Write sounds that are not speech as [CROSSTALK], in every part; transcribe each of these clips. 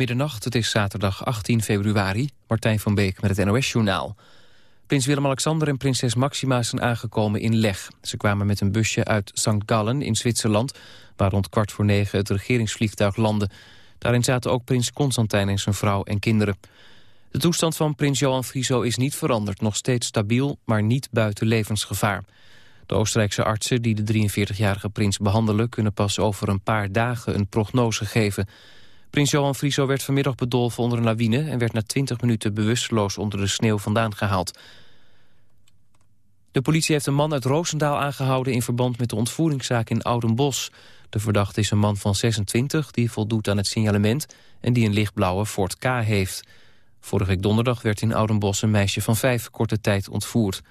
Middernacht, het is zaterdag 18 februari. Martijn van Beek met het NOS-journaal. Prins Willem-Alexander en prinses Maxima zijn aangekomen in Leg. Ze kwamen met een busje uit St. Gallen in Zwitserland... waar rond kwart voor negen het regeringsvliegtuig landde. Daarin zaten ook prins Constantijn en zijn vrouw en kinderen. De toestand van prins Johan Friso is niet veranderd. Nog steeds stabiel, maar niet buiten levensgevaar. De Oostenrijkse artsen die de 43-jarige prins behandelen... kunnen pas over een paar dagen een prognose geven... Prins Johan Frieso werd vanmiddag bedolven onder een lawine... en werd na 20 minuten bewusteloos onder de sneeuw vandaan gehaald. De politie heeft een man uit Roosendaal aangehouden... in verband met de ontvoeringszaak in Oudenbos. De verdachte is een man van 26 die voldoet aan het signalement... en die een lichtblauwe Ford K heeft. Vorige week donderdag werd in Oudenbos een meisje van vijf korte tijd ontvoerd.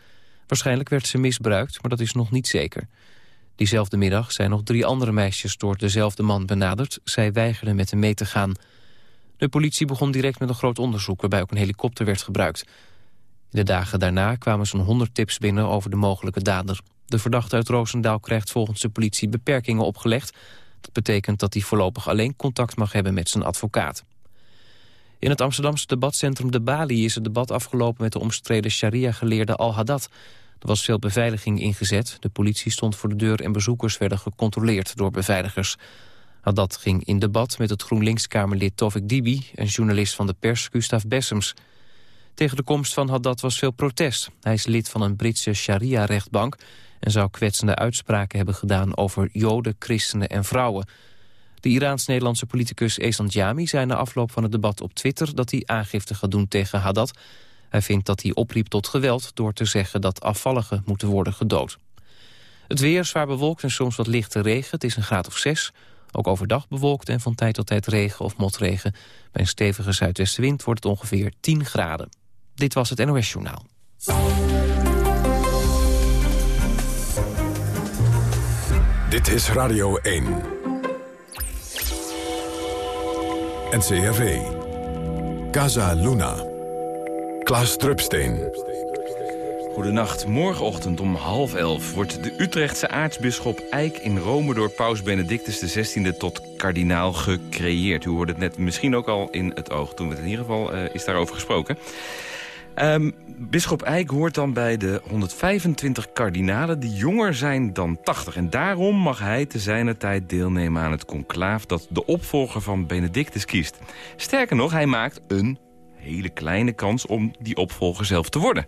Waarschijnlijk werd ze misbruikt, maar dat is nog niet zeker. Diezelfde middag zijn nog drie andere meisjes door dezelfde man benaderd. Zij weigerden met hem mee te gaan. De politie begon direct met een groot onderzoek... waarbij ook een helikopter werd gebruikt. In de dagen daarna kwamen zo'n 100 tips binnen over de mogelijke dader. De verdachte uit Roosendaal krijgt volgens de politie beperkingen opgelegd. Dat betekent dat hij voorlopig alleen contact mag hebben met zijn advocaat. In het Amsterdamse debatcentrum De Bali is het debat afgelopen met de omstreden sharia-geleerde Al-Haddad. Er was veel beveiliging ingezet. De politie stond voor de deur en bezoekers werden gecontroleerd door beveiligers. Haddad ging in debat met het GroenLinks-Kamerlid Tovik Dibi... en journalist van de pers Gustav Bessems. Tegen de komst van Haddad was veel protest. Hij is lid van een Britse sharia-rechtbank... en zou kwetsende uitspraken hebben gedaan over joden, christenen en vrouwen. De Iraans-Nederlandse politicus Ehsan Jami zei na afloop van het debat op Twitter... dat hij aangifte gaat doen tegen Haddad... Hij vindt dat hij opriep tot geweld door te zeggen dat afvalligen moeten worden gedood. Het weer zwaar bewolkt en soms wat lichte regen. Het is een graad of zes. Ook overdag bewolkt en van tijd tot tijd regen of motregen. Bij een stevige zuidwestenwind wordt het ongeveer 10 graden. Dit was het NOS Journaal. Dit is Radio 1. NCRV. Casa Luna. Klaas Drupsteen. Goedenacht. Morgenochtend om half elf wordt de Utrechtse aartsbisschop Eijk in Rome door paus Benedictus XVI tot kardinaal gecreëerd. U hoorde het net misschien ook al in het oog toen we het in ieder geval uh, is daarover gesproken. Um, Bisschop Eijk hoort dan bij de 125 kardinalen die jonger zijn dan 80. En daarom mag hij te zijner tijd deelnemen aan het conclaaf... dat de opvolger van Benedictus kiest. Sterker nog, hij maakt een hele kleine kans om die opvolger zelf te worden.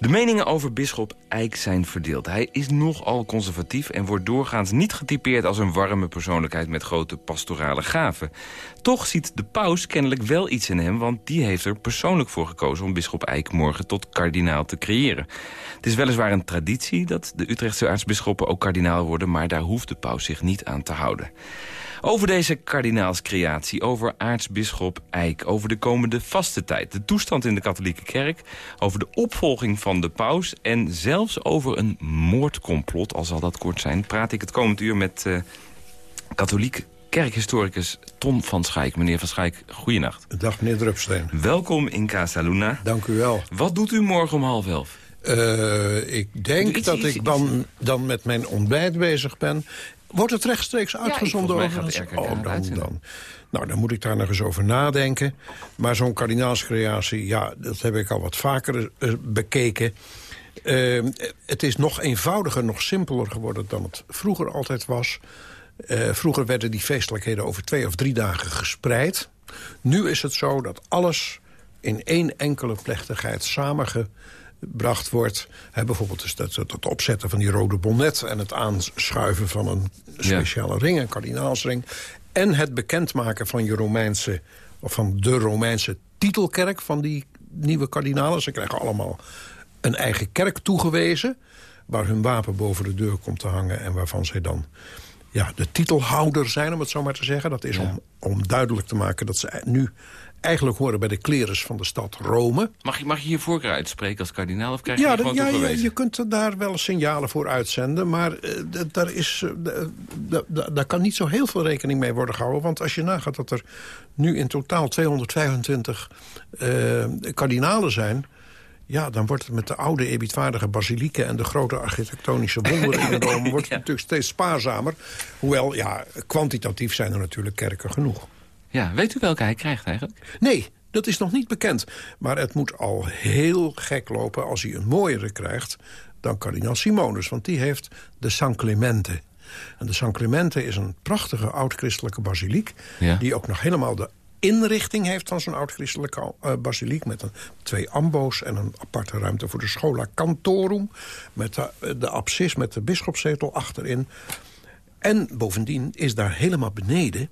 De meningen over bisschop Eijk zijn verdeeld. Hij is nogal conservatief en wordt doorgaans niet getypeerd als een warme persoonlijkheid met grote pastorale gaven. Toch ziet de paus kennelijk wel iets in hem, want die heeft er persoonlijk voor gekozen om bisschop Eijk morgen tot kardinaal te creëren. Het is weliswaar een traditie dat de Utrechtse aartsbisschoppen ook kardinaal worden, maar daar hoeft de paus zich niet aan te houden. Over deze kardinaalscreatie, over aartsbisschop Eijk... over de komende vaste tijd, de toestand in de katholieke kerk... over de opvolging van de paus... en zelfs over een moordcomplot, al zal dat kort zijn... praat ik het komend uur met uh, katholiek kerkhistoricus Ton van Schaik. Meneer van Schaik, goeienacht. Dag meneer Drupsteen. Welkom in Casa Luna. Dank u wel. Wat doet u morgen om half elf? Uh, ik denk dat ik dan, dan met mijn ontbijt bezig ben. Wordt het rechtstreeks uitgezonden? Ja, over oh, dan, dan. Nou, dan moet ik daar nog eens over nadenken. Maar zo'n kardinaalscreatie, ja, dat heb ik al wat vaker uh, bekeken. Uh, het is nog eenvoudiger, nog simpeler geworden dan het vroeger altijd was. Uh, vroeger werden die feestelijkheden over twee of drie dagen gespreid. Nu is het zo dat alles in één enkele plechtigheid samenge gebracht wordt. Hè, bijvoorbeeld dus dat, het opzetten van die rode bonnet... en het aanschuiven van een speciale ring, een kardinaalsring... en het bekendmaken van je Romeinse, of van de Romeinse titelkerk... van die nieuwe kardinalen. Ze krijgen allemaal een eigen kerk toegewezen... waar hun wapen boven de deur komt te hangen... en waarvan zij dan ja, de titelhouder zijn, om het zo maar te zeggen. Dat is om, om duidelijk te maken dat ze nu eigenlijk horen bij de klerus van de stad Rome. Mag je, mag je je voorkeur uitspreken als kardinaal of krijg je ja, gewoon ja, ja, je kunt daar wel signalen voor uitzenden. Maar uh, daar, is, uh, daar kan niet zo heel veel rekening mee worden gehouden. Want als je nagaat dat er nu in totaal 225 uh, kardinalen zijn... Ja, dan wordt het met de oude eerbiedwaardige basilieken... en de grote architectonische wonderen in [LAUGHS] Rome... wordt het natuurlijk steeds spaarzamer. Hoewel, ja, kwantitatief zijn er natuurlijk kerken genoeg. Ja, weet u welke hij krijgt eigenlijk? Nee, dat is nog niet bekend. Maar het moet al heel gek lopen als hij een mooiere krijgt dan kardinaal Simonus. Want die heeft de San Clemente. En de San Clemente is een prachtige oud-christelijke basiliek... Ja. die ook nog helemaal de inrichting heeft van zo'n oud-christelijke uh, basiliek... met een, twee ambo's en een aparte ruimte voor de schola cantorum... met de, de absis met de bischopszetel achterin. En bovendien is daar helemaal beneden...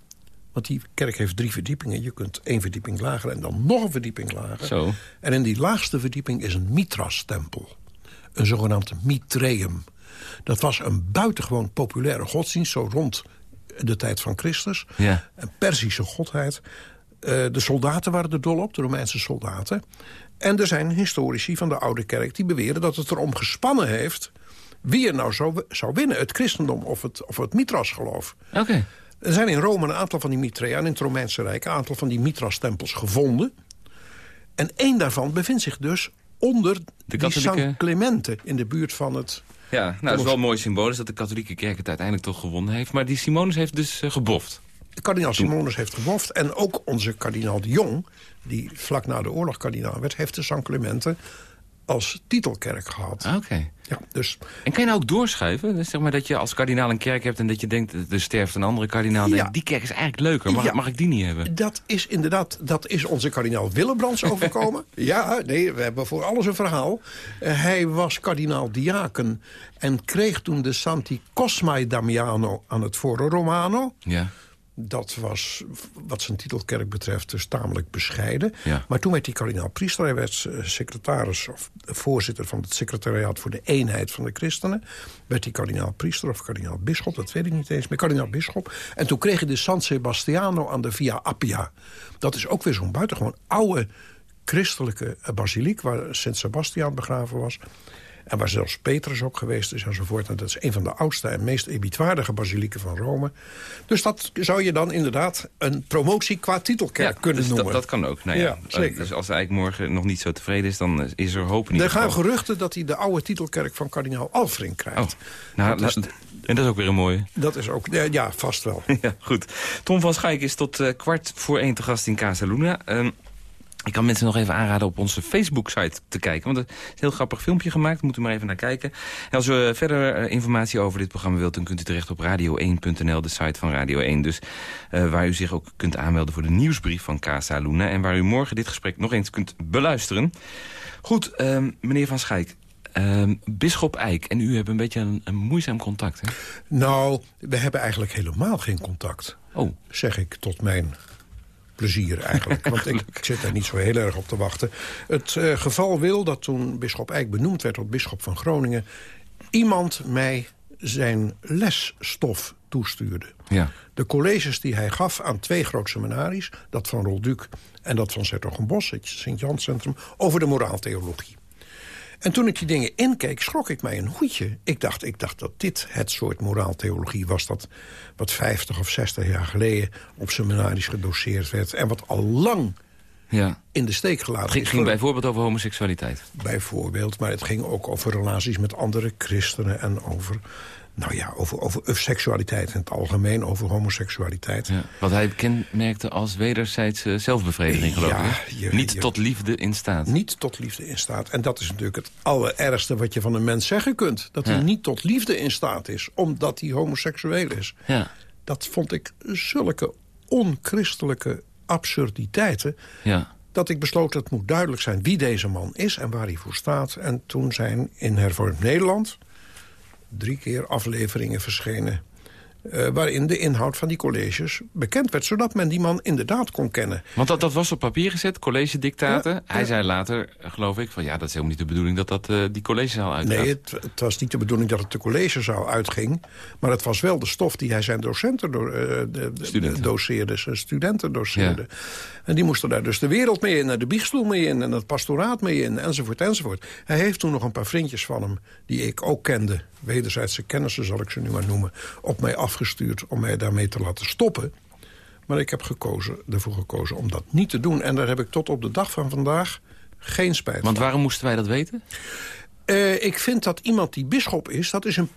want die kerk heeft drie verdiepingen. Je kunt één verdieping lager en dan nog een verdieping lager. Zo. En in die laagste verdieping is een Mithras-tempel. Een zogenaamd Mitreum. Dat was een buitengewoon populaire godsdienst... zo rond de tijd van Christus. Ja. Een Perzische godheid. Uh, de soldaten waren er dol op, de Romeinse soldaten. En er zijn historici van de Oude Kerk die beweren dat het erom gespannen heeft... wie er nou zou, zou winnen, het christendom of het, of het Mitras-geloof. Oké. Okay. Er zijn in Rome een aantal van die Mitrea... en in het Romeinse Rijk een aantal van die Mitras-tempels gevonden. En één daarvan bevindt zich dus onder de katholieke... San Clemente... in de buurt van het... Ja, nou, dat is wel mooi symbolisch dat de katholieke kerk het uiteindelijk toch gewonnen heeft. Maar die Simonus heeft dus uh, geboft. Kardinaal Simonus heeft geboft. En ook onze kardinaal de Jong, die vlak na de oorlog kardinaal werd... heeft de San Clemente als titelkerk gehad. Oké. Okay. Ja, dus... En kan je nou ook doorschuiven? Dus zeg maar dat je als kardinaal een kerk hebt en dat je denkt... er sterft een andere kardinaal. Ja. die kerk is eigenlijk leuker. Mag, ja. mag ik die niet hebben? Dat is inderdaad, dat is onze kardinaal Willebrands [LAUGHS] overkomen. ja, nee, we hebben voor alles een verhaal. Uh, hij was kardinaal diaken en kreeg toen de Santi Cosmai Damiano aan het Foro Romano. Ja. Dat was, wat zijn titelkerk betreft, dus tamelijk bescheiden. Ja. Maar toen werd hij kardinaal priester. Hij werd secretaris of voorzitter van het secretariaat... voor de eenheid van de christenen. Werd hij kardinaal priester of kardinaal bisschop, dat weet ik niet eens meer. Kardinaal bisschop. En toen kreeg hij de San Sebastiano aan de Via Appia. Dat is ook weer zo'n buitengewoon oude christelijke basiliek... waar Sint Sebastiaan begraven was. En waar zelfs Petrus ook geweest is enzovoort. En dat is een van de oudste en meest eerbiedwaardige basilieken van Rome. Dus dat zou je dan inderdaad een promotie qua titelkerk ja, kunnen dus noemen. Dat, dat kan ook. Nou ja, Ja, zeker. Dus als hij eigenlijk morgen nog niet zo tevreden is, dan is er hoop in Er gaan geval. geruchten dat hij de oude titelkerk van kardinaal Alfring krijgt. Oh, nou, dat, is, la- en dat is ook weer een mooie. dat is ook... Ja, ja, vast wel. [LAUGHS] Ja, goed. Tom van Schaik is tot eh, kwart voor één te gast in Casa Luna. Ehm, ik kan mensen nog even aanraden op onze Facebook-site te kijken. Want er is een heel grappig filmpje gemaakt. Moet u maar even naar kijken. En als u verder eh, informatie over dit programma wilt... dan kunt u terecht op radio1.nl, de site van Radio 1. Dus eh, waar u zich ook kunt aanmelden voor de nieuwsbrief van Casa Luna. En waar u morgen dit gesprek nog eens kunt beluisteren. Goed, ehm, meneer Van Schaik. Ehm Bisschop Eijk en u hebben een beetje een, een moeizaam contact, hè? Nou, we hebben eigenlijk helemaal geen contact. Oh, Zeg ik tot mijn plezier eigenlijk. [LAUGHS] Want ik, ik zit daar niet zo heel erg op te wachten. Het eh, geval wil dat toen bisschop Eijk benoemd werd tot bisschop van Groningen... iemand mij zijn lesstof toestuurde. ja. De colleges die hij gaf aan twee groot seminaries... dat van Rolduc en dat van Sertogenbos, het Sint-Jans Centrum... over de moraaltheologie. En toen ik die dingen inkeek, schrok ik mij een hoedje. Ik dacht, ik dacht dat dit het soort moraaltheologie was... dat wat 50 of 60 jaar geleden op seminaries gedoseerd werd... en wat al lang ja. in de steek gelaten Het ging, is. ging voor- bijvoorbeeld over homoseksualiteit. bijvoorbeeld. Maar het ging ook over relaties met andere christenen... en over, nou ja, over, over seksualiteit in het algemeen, over homoseksualiteit. Ja. Wat hij kenmerkte als wederzijdse zelfbevrediging, geloof ik. je- Niet je- tot liefde in staat. Niet tot liefde in staat. En dat is natuurlijk het allerergste wat je van een mens zeggen kunt. Dat hij niet tot liefde in staat is, omdat hij homoseksueel is. Ja. Dat vond ik zulke onchristelijke absurditeiten... Ja. dat ik besloot dat het moet duidelijk zijn wie deze man is en waar hij voor staat. En toen zijn in Hervormd Nederland drie keer afleveringen verschenen... eh, waarin de inhoud van die colleges bekend werd... zodat men die man inderdaad kon kennen. Want dat, dat was op papier gezet, college-dictaten. Ja, Hij ja. zei later, eh, geloof ik, van ja, dat is helemaal niet de bedoeling dat dat eh, die collegezaal uitgaat. Nee, het, het was niet de bedoeling dat het de collegezaal uitging... maar het was wel de stof die hij zijn docenten do, de, de- Studenten. doseerde, zijn studenten doseerde. En die moesten daar dus de wereld mee in, en de biechtstoel mee in... en het pastoraat mee in, enzovoort, enzovoort. Hij heeft toen nog een paar vriendjes van hem, die ik ook kende... wederzijdse kennissen zal ik ze nu maar noemen... op mij afgestuurd om mij daarmee te laten stoppen... Maar ik heb gekozen, ervoor gekozen om dat niet te doen. En daar heb ik tot op de dag van vandaag geen spijt van. Want waarom moesten wij dat weten? Eh, ik vind dat iemand die bisschop is, dat is een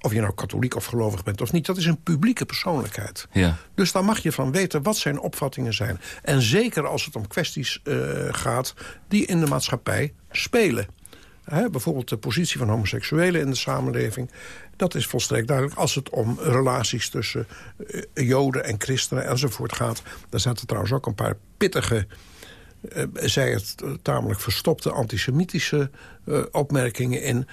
of je nou katholiek of gelovig bent of niet... dat is een publieke persoonlijkheid. Ja. Dus daar mag je van weten wat zijn opvattingen zijn. En zeker als het om kwesties uh, gaat die in de maatschappij spelen. Hè, bijvoorbeeld de positie van homoseksuelen in de samenleving. Dat is volstrekt duidelijk. Als het om relaties tussen uh, joden en christenen enzovoort gaat... daar zaten trouwens ook een paar pittige... Uh, zij het tamelijk verstopte antisemitische opmerkingen in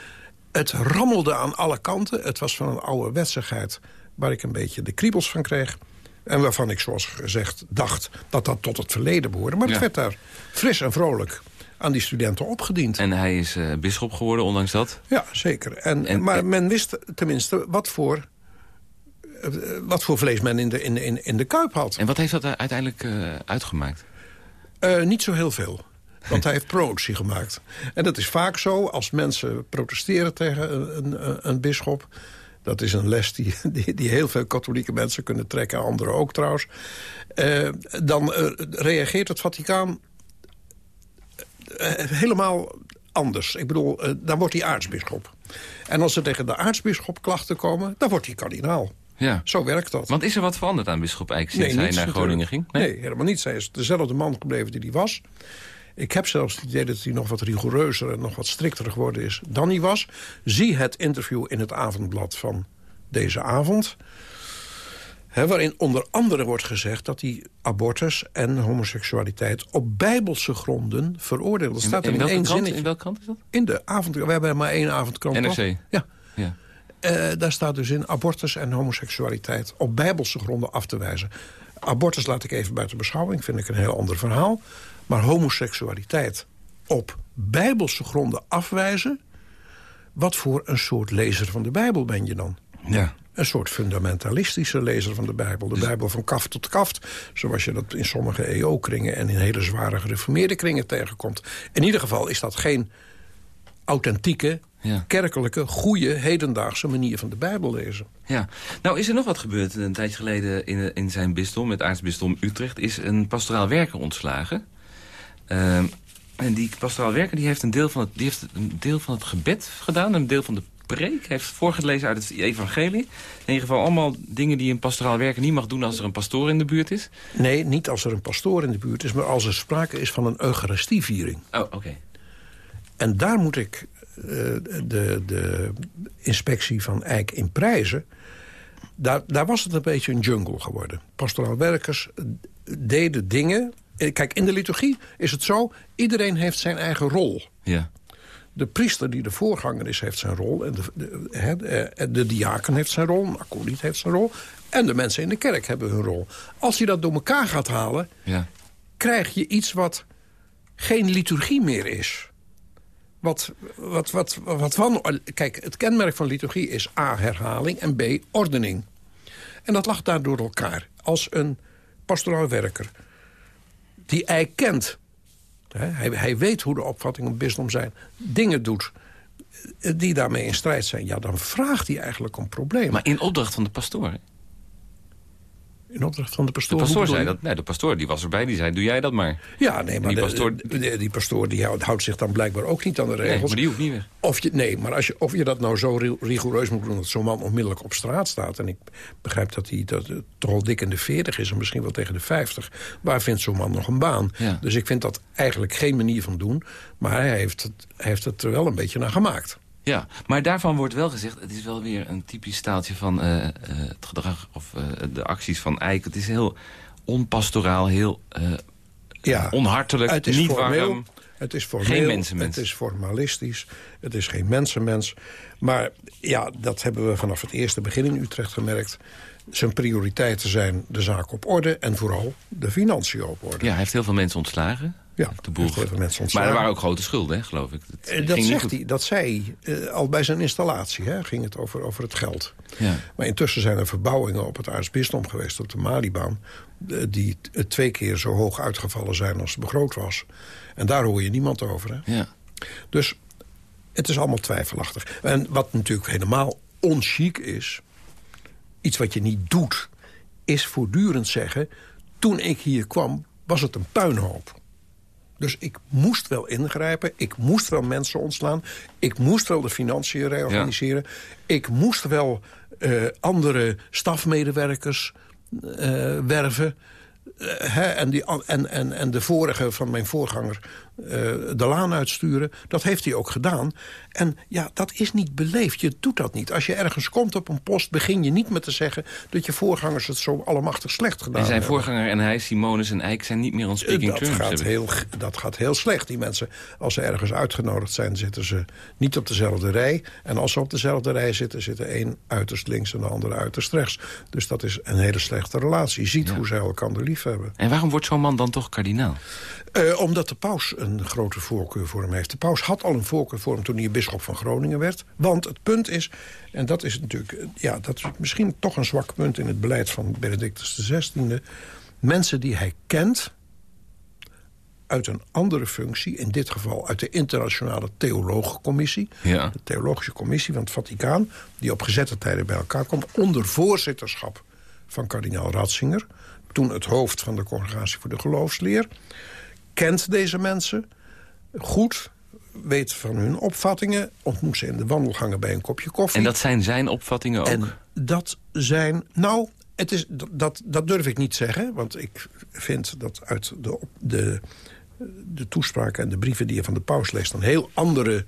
het rammelde aan alle kanten. Het was van een oude wetsigheid waar ik een beetje de kriebels van kreeg. En waarvan ik, zoals gezegd, dacht dat dat tot het verleden behoorde. Maar het werd daar fris en vrolijk aan die studenten opgediend. En hij is uh, bisschop geworden, ondanks dat? Ja, zeker. En, en maar men wist tenminste wat voor, uh, wat voor vlees men in de, in, in, in de kuip had. En wat heeft dat uiteindelijk uh, uitgemaakt? niet zo heel veel. Want hij heeft promotie gemaakt. En dat is vaak zo als mensen protesteren tegen een, een, een bisschop. Dat is een les die, [LAUGHS] die, die, heel veel katholieke mensen kunnen trekken. Anderen ook trouwens. Uh, dan reageert het Vaticaan helemaal anders. Ik bedoel, dan wordt hij aartsbisschop. En als er tegen de aartsbisschop klachten komen, dan wordt hij kardinaal. Ja. Zo werkt dat. Want is er wat veranderd aan bisschop Eijk sinds nee, hij naar Groningen ging? Nee? nee, helemaal niet. Hij is dezelfde man gebleven die hij was. Ik heb zelfs het idee dat hij nog wat rigoureuzer en nog wat strikter geworden is dan hij was. Zie het interview in het avondblad van deze avond. He, waarin onder andere wordt gezegd dat hij abortus en homoseksualiteit op bijbelse gronden veroordeelt. Dat staat in, in, in één krant, zinnetje. In welke krant is dat? In de avond. We hebben maar één avondkrant. NRC? Ja. ja. Uh, daar staat dus in abortus en homoseksualiteit op bijbelse gronden af te wijzen. Abortus laat ik even buiten beschouwing, vind ik een heel ander verhaal. Maar homoseksualiteit op bijbelse gronden afwijzen... wat voor een soort lezer van de Bijbel ben je dan? Ja. Een soort fundamentalistische lezer van de Bijbel. De Bijbel van kaft tot kaft. Zoals je dat in sommige EO-kringen... en in hele zware gereformeerde kringen tegenkomt. In ieder geval is dat geen authentieke, ja. kerkelijke, goede, hedendaagse manier van de Bijbel lezen. Ja, nou is er nog wat gebeurd een tijdje geleden in, in zijn bisdom, het aartsbisdom Utrecht, is een pastoraal werker ontslagen. Uh, en die pastoraal werker die heeft, een deel van het, die heeft een deel van het gebed gedaan, een deel van de preek, heeft voorgelezen uit het evangelie. In ieder geval allemaal dingen die een pastoraal werker niet mag doen als er een pastoor in de buurt is. Nee, niet als er een pastoor in de buurt is, maar als er sprake is van een eucharistieviering. Oh, oké. Okay. En daar moet ik uh, de, de inspectie van Eijk in prijzen. Daar, daar was het een beetje een jungle geworden. Pastoraal werkers deden dingen... Kijk, in de liturgie is het zo... iedereen heeft zijn eigen rol. Ja. De priester die de voorganger is, heeft zijn rol. En de, de, de, de diaken heeft zijn rol. Een heeft zijn rol. En de mensen in de kerk hebben hun rol. Als je dat door elkaar gaat halen... Ja. krijg je iets wat geen liturgie meer is. Wat, wat, wat, wat van, kijk, het kenmerk van liturgie is A, herhaling en B, ordening. En dat lag daar door elkaar. Als een pastoraal werker die hij kent... Hij, hij weet hoe de opvattingen op bisdom zijn... dingen doet die daarmee in strijd zijn... ja, dan vraagt hij eigenlijk om problemen. Maar in opdracht van de pastoor? In opdracht van de pastoor? De pastoor zei dat. Nee, de pastoor die was erbij. Die zei, doe jij dat maar. Ja, nee, maar die de, pastoor, de, die pastoor die houdt, houdt, zich dan blijkbaar ook niet aan de regels. Nee, maar die hoeft niet. Of je, nee, maar als je, of je dat nou zo rigoureus moet doen... dat zo'n man onmiddellijk op straat staat... en ik begrijp dat hij dat, toch al dik in de 40 is... en misschien wel tegen de 50. Waar vindt zo'n man nog een baan? Ja. Dus ik vind dat eigenlijk geen manier van doen. Maar hij heeft het, hij heeft het er wel een beetje naar gemaakt. Ja, maar daarvan wordt wel gezegd... het is wel weer een typisch staaltje van uh, uh, het gedrag... of uh, de acties van Eijk. Het is heel onpastoraal, heel ja, onhartelijk, het is niet formeel, warm. Het is formeel, Geen mensenmens. Het is formalistisch, het is geen mensenmens. Maar ja, dat hebben we vanaf het eerste begin in Utrecht gemerkt. Zijn prioriteiten zijn de zaak op orde... en vooral de financiën op orde. Ja, hij heeft heel veel mensen ontslagen. Ja, de veel mensen. Maar er waren ook grote schulden, hè, geloof ik. Eh, dat, niet zegt hij, dat zei hij uh, al bij zijn installatie. Hè, ging het over, over het geld. Ja. Maar intussen zijn er verbouwingen op het aartsbisdom geweest... op de Malibaan, uh, die twee keer zo hoog uitgevallen zijn als het begroot was. En daar hoor je niemand over. Hè? Ja. Dus het is allemaal twijfelachtig. En wat natuurlijk helemaal onchic is... iets wat je niet doet, is voortdurend zeggen... toen ik hier kwam, was het een puinhoop. Dus ik moest wel ingrijpen. Ik moest wel mensen ontslaan. Ik moest wel de financiën reorganiseren. Ik moest wel uh, andere stafmedewerkers uh, werven. Hè, en, die, en, en, en de vorige van mijn voorganger uh, de laan uitsturen. Dat heeft hij ook gedaan. En ja, dat is niet beleefd. Je doet dat niet. Als je ergens komt op een post, begin je niet met te zeggen... dat je voorgangers het zo allemachtig slecht gedaan hebben. En zijn voorganger en hij, Simonis en Eijk, zijn niet meer on speaking dat terms. Gaat heel, dat gaat heel slecht. Die mensen, als ze ergens uitgenodigd zijn, zitten ze niet op dezelfde rij. En als ze op dezelfde rij zitten, zitten één uiterst links en de andere uiterst rechts. Dus dat is een hele slechte relatie. Je ziet ja. hoe ze elkaar lief En waarom wordt zo'n man dan toch kardinaal? Uh, omdat de paus een grote voorkeur voor hem heeft. De paus had al een voorkeur voor hem toen hij bisschop van Groningen werd. Want het punt is, en dat is natuurlijk ja, dat is misschien toch een zwak punt... in het beleid van Benedictus XVI... mensen die hij kent uit een andere functie... in dit geval uit de internationale theologencommissie... Ja. de theologische commissie van het Vaticaan... die op gezette tijden bij elkaar komt... onder voorzitterschap van kardinaal Ratzinger... toen het hoofd van de Congregatie voor de Geloofsleer... kent deze mensen goed, weet van hun opvattingen... ontmoet ze in de wandelgangen bij een kopje koffie. En dat zijn zijn opvattingen ook? En dat zijn... Nou, het is, dat, dat durf ik niet zeggen. Want ik vind dat uit de, de, de toespraken en de brieven die je van de paus leest... een heel andere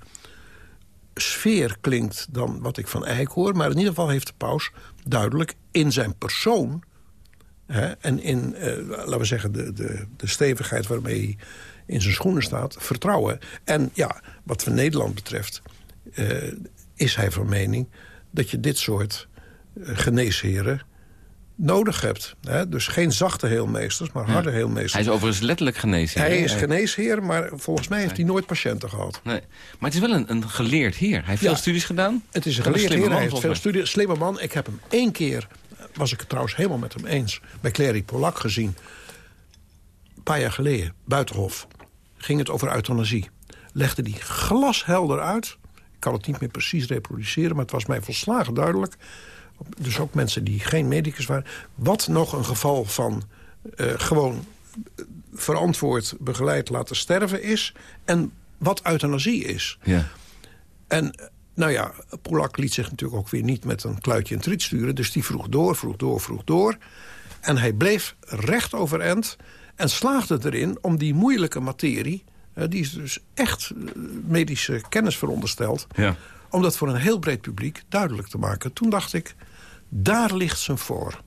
sfeer klinkt dan wat ik van Eijk hoor. Maar in ieder geval heeft de paus duidelijk in zijn persoon... Hè, en in, uh, laten we zeggen, de, de, de stevigheid waarmee hij in zijn schoenen staat, vertrouwen. En ja, wat van Nederland betreft, uh, is hij van mening... dat je dit soort uh, geneesheren nodig hebt. Hè? Dus geen zachte heelmeesters, maar harde ja. heelmeesters. Hij is overigens letterlijk geneesheer. Hij is geneesheer, maar volgens mij heeft hij nooit patiënten gehad. Nee. Maar het is wel een, een geleerd heer. Hij heeft ja, veel studies gedaan. Het is een geleerd heer, hij heeft veel studies. Slimme man. Ik heb hem één keer, was ik het trouwens helemaal met hem eens... bij Clary Polak gezien. Een paar jaar geleden, Buitenhof ging het over euthanasie. Legde die glashelder uit. Ik kan het niet meer precies reproduceren, maar het was mij volslagen duidelijk. Dus ook mensen die geen medicus waren. Wat nog een geval van uh, gewoon verantwoord, begeleid laten sterven is. En wat euthanasie is. Ja. En nou ja, Polak liet zich natuurlijk ook weer niet met een kluitje in het riet sturen. Dus die vroeg door, vroeg door, vroeg door. En hij bleef recht overeind en slaagde erin om die moeilijke materie... Uh, die is dus echt medische kennis verondersteld... Ja. om dat voor een heel breed publiek duidelijk te maken. Toen dacht ik, daar ligt zijn voor.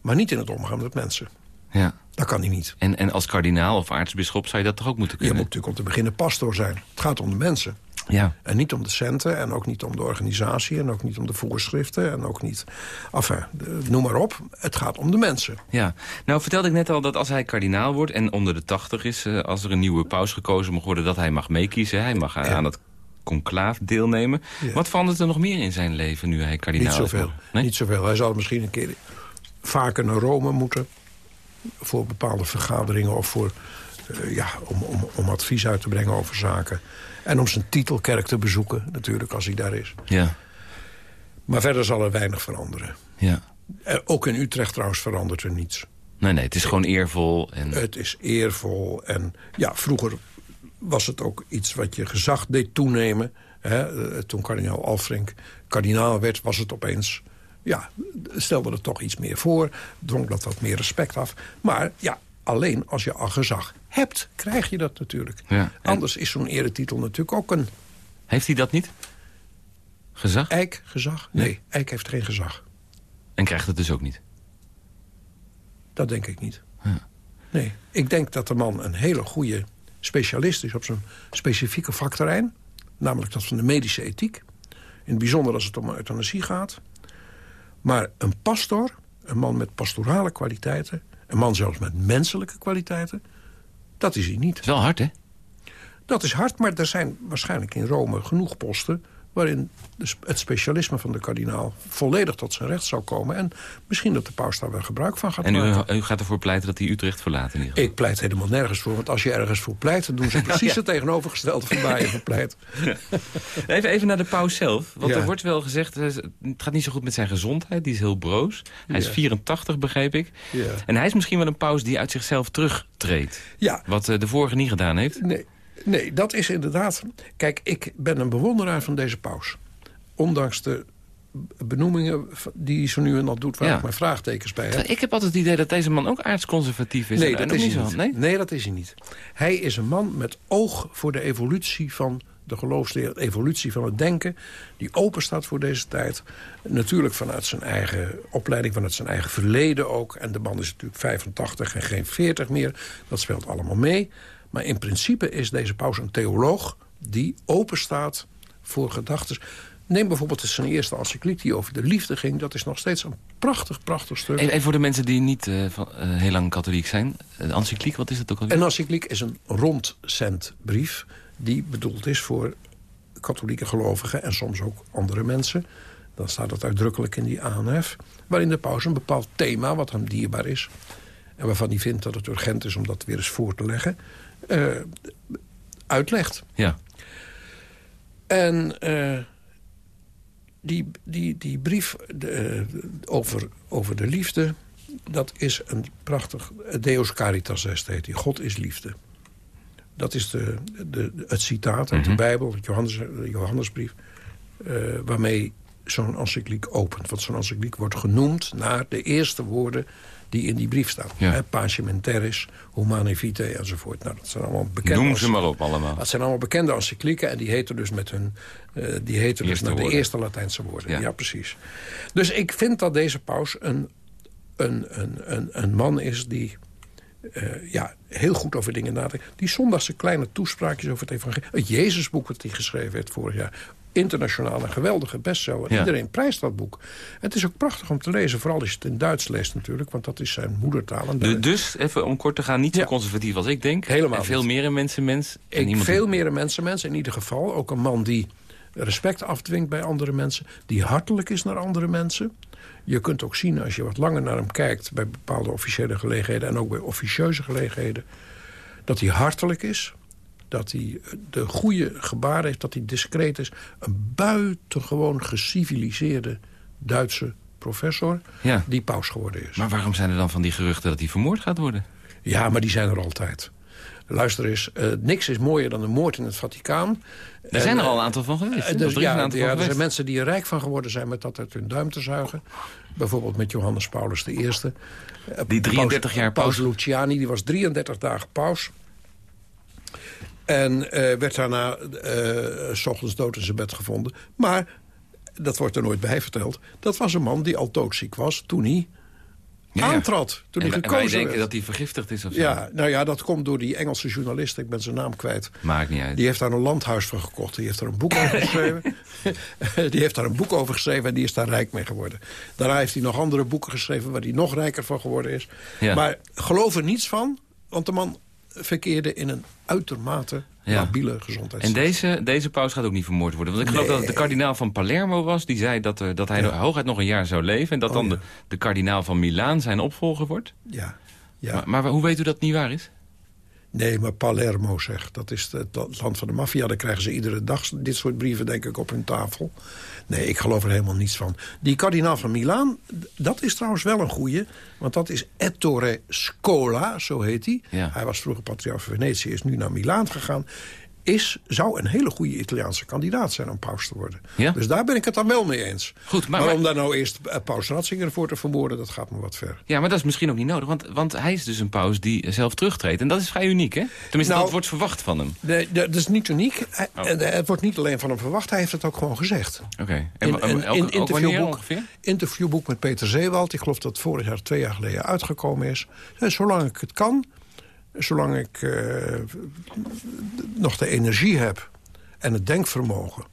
Maar niet in het omgaan met mensen. Ja. Dat kan hij niet. En, en als kardinaal of aartsbisschop zou je dat toch ook moeten kunnen? Je moet natuurlijk om te beginnen pastor zijn. Het gaat om de mensen. Ja. En niet om de centen, en ook niet om de organisatie... en ook niet om de voorschriften, en ook niet... Enfin, de, noem maar op, het gaat om de mensen. Ja, nou vertelde ik net al dat als hij kardinaal wordt... en onder de tachtig is, als er een nieuwe paus gekozen mag worden... dat hij mag meekiezen, hij mag aan het conclaaf deelnemen. Ja. Wat verandert er nog meer in zijn leven nu hij kardinaal is? Niet zoveel. Nee? Niet zoveel. Hij zal misschien een keer vaker naar Rome moeten... voor bepaalde vergaderingen of voor, uh, ja, om, om, om advies uit te brengen over zaken... En om zijn titelkerk te bezoeken, natuurlijk, als hij daar is. Ja. Maar verder zal er weinig veranderen. Ja. Ook in Utrecht trouwens verandert er niets. Nee, nee, het is gewoon eervol. En... Het is eervol. En ja, vroeger was het ook iets wat je gezag deed toenemen. Hè? Toen kardinaal Alfrink kardinaal werd, was het opeens... Ja, stelde er toch iets meer voor. Drong dat wat meer respect af. Maar ja, alleen als je al gezag hebt, krijg je dat natuurlijk. Ja, en... Anders is zo'n eretitel natuurlijk ook een... Heeft hij dat niet? Gezag? Eik, gezag? Nee, nee, Eik heeft geen gezag. En krijgt het dus ook niet? Dat denk ik niet. Ja. Nee, ik denk dat de man een hele goede specialist is... op zijn specifieke vakterrein. Namelijk dat van de medische ethiek. In het bijzonder als het om euthanasie gaat. Maar een pastor, een man met pastorale kwaliteiten... een man zelfs met menselijke kwaliteiten... Dat is hij niet. Dat is wel hard, hè? Dat is hard, maar er zijn waarschijnlijk in Rome genoeg posten... waarin het specialisme van de kardinaal volledig tot zijn recht zou komen. En misschien dat de paus daar wel gebruik van gaat en maken. En u, gaat ervoor pleiten dat hij Utrecht verlaat in ieder geval? Ik pleit helemaal nergens voor, want als je ergens voor pleit... dan doen ze [LAUGHS] precies het tegenovergestelde van waar je voor pleit. [LAUGHS] even, even naar de paus zelf. Want er wordt wel gezegd, eh, het gaat niet zo goed met zijn gezondheid. Die is heel broos. Hij is 84, begreep ik. En hij is misschien wel een paus die uit zichzelf terugtreedt. Ja. Wat eh, de vorige niet gedaan heeft. Nee, nee, dat is inderdaad... Kijk, ik ben een bewonderaar van deze paus ondanks de benoemingen die ze nu en dan doet... waar ik mijn vraagtekens bij heb. Ik heb altijd het idee dat deze man ook aardsconservatief is. Nee, dat is hij niet. Nee? nee? dat is hij niet. Hij is een man met oog voor de evolutie van de geloofsleer, evolutie van het denken... die open staat voor deze tijd. Natuurlijk vanuit zijn eigen opleiding, vanuit zijn eigen verleden ook. En de man is natuurlijk 85 en geen 40 meer. Dat speelt allemaal mee. Maar in principe is deze paus een theoloog... die open staat voor gedachten. Neem bijvoorbeeld zijn eerste encycliek die over de liefde ging. Dat is nog steeds een prachtig, prachtig stuk. En, voor de mensen die niet uh, van, uh, heel lang katholiek zijn. Een encycliek, wat is dat ook alweer? Een encycliek is een rondzendbrief die bedoeld is voor katholieke gelovigen... en soms ook andere mensen. Dan staat het uitdrukkelijk in die aanhef. Waarin de paus een bepaald thema, wat hem dierbaar is... en waarvan hij vindt dat het urgent is om dat weer eens voor te leggen... Uh, uitlegt. Ja. En uh, die, die, die brief de, uh, over, over de liefde... dat is een prachtig... Deus Caritas est heet die. God is liefde. Dat is de, de, het citaat uit mm -hmm. de Bijbel, de Johannes, Johannesbrief... Uh, waarmee zo'n encycliek opent. Want zo'n encycliek wordt genoemd naar de eerste woorden die in die brief staan. Ja. Pacium Terris, Humane Vitae enzovoort. Nou, dat zijn allemaal bekende... Noem ze maar op allemaal. Dat zijn allemaal bekende encyclieken en die heten dus met hun... Uh, die heten dus naar woorden. de eerste Latijnse woorden. Ja. ja. precies. Dus ik vind dat deze paus een, een, een, een, een man is die... Uh, ja, heel goed over dingen nadenkt. Die zondagse kleine toespraakjes over het evangelie. Het Jezusboek wat hij geschreven heeft vorig jaar internationaal een geweldige bestseller. Ja. Iedereen prijst dat boek. Het is ook prachtig om te lezen, vooral als je het in Duits leest natuurlijk, want dat is zijn moedertaal. En de, dus, even om kort te gaan, niet zo ja. conservatief als ik denk. Helemaal en veel niet. meer een mensenmens. En ik, veel meer een mensenmens, in ieder geval. Ook een man die respect afdwingt bij andere mensen. Die hartelijk is naar andere mensen. Je kunt ook zien, als je wat langer naar hem kijkt... bij bepaalde officiële gelegenheden en ook bij officieuze gelegenheden... dat hij hartelijk is, dat hij de goede gebaar heeft, dat hij discreet is. Een buitengewoon geciviliseerde Duitse professor ja. die paus geworden is. Maar waarom zijn er dan van die geruchten dat hij vermoord gaat worden? Ja, maar die zijn er altijd. Luister eens, uh, niks is mooier dan een moord in het Vaticaan. Er zijn er al een aantal van geweest. Uh, dus, er, ja, een aantal ja, van er zijn mensen die er rijk van geworden zijn met dat uit hun duim te zuigen. Bijvoorbeeld met Johannes Paulus I. Die 33 paus, jaar paus. Paus Luciani, die was 33 dagen paus. En uh, werd daarna uh, s ochtends dood in zijn bed gevonden. Maar, dat wordt er nooit bij verteld... dat was een man die al doodziek was toen hij ja, aantrad. Toen en, hij en wij gekozen denken werd. dat hij vergiftigd is of zo. Ja, nou ja, dat komt door die Engelse journalist. Ik ben zijn naam kwijt. Maakt niet uit. Die heeft daar een landhuis van gekocht. Die heeft er een boek over geschreven. [LAUGHS] die heeft daar een boek over geschreven en die is daar rijk mee geworden. Daarna heeft hij nog andere boeken geschreven... waar hij nog rijker van geworden is. Ja. Maar geloof er niets van, want de man verkeerde in een uitermate Ja. labiele gezondheid. En deze, deze paus gaat ook niet vermoord worden. Want ik geloof Nee. dat het de kardinaal van Palermo was. Die zei dat, er, dat hij Ja. hooguit nog een jaar zou leven. En dat Oh, dan ja. de, de kardinaal van Milaan zijn opvolger wordt. Ja, ja. Maar, maar hoe weet u dat het niet waar is? Nee, maar Palermo zegt, dat is het land van de maffia. Daar krijgen ze iedere dag dit soort brieven, denk ik, op hun tafel. Nee, ik geloof er helemaal niets van. Die kardinaal van Milaan, dat is trouwens wel een goeie. Want dat is Ettore Scola, zo heet hij. Ja. Hij was vroeger patriarch van Venetië, is nu naar Milaan gegaan. Is, zou een hele goede Italiaanse kandidaat zijn om paus te worden. Ja? Dus daar ben ik het dan wel mee eens. Goed, maar- maar, maar- om daar nou eerst eh, paus Ratzinger voor te vermoorden... dat gaat me wat ver. Ja, maar dat is misschien ook niet nodig. Want, want hij is dus een paus die zelf terugtreedt. En dat is vrij uniek, hè? Tenminste, Nou- dat wordt verwacht van hem. Nee, dat is niet uniek. Hij- Oh. eh, Het wordt niet alleen van hem verwacht, hij heeft het ook gewoon gezegd. Oké. En, In, interviewboek, interviewboek met Peter Zeewald. Ik geloof dat het vorig jaar, twee jaar geleden uitgekomen is. En zolang ik het kan, zolang ik eh, nog de energie heb... en het denkvermogen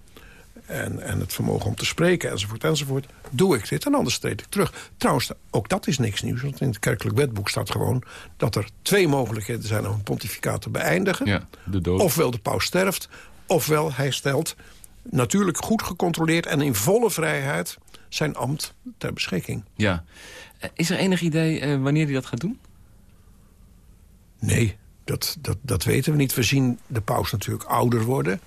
en, en het vermogen om te spreken enzovoort enzovoort... doe ik dit en anders treed ik terug. Trouwens, ook dat is niks nieuws. Want in het kerkelijk wetboek staat gewoon... dat er twee mogelijkheden zijn om een pontificaat te beëindigen. Ja, de dood. Ofwel de paus sterft, ofwel hij stelt natuurlijk goed gecontroleerd en in volle vrijheid zijn ambt ter beschikking. Ja. Eh, is er enig idee uh, wanneer hij dat gaat doen? Nee, dat, dat, dat weten we niet. We zien de paus natuurlijk ouder worden.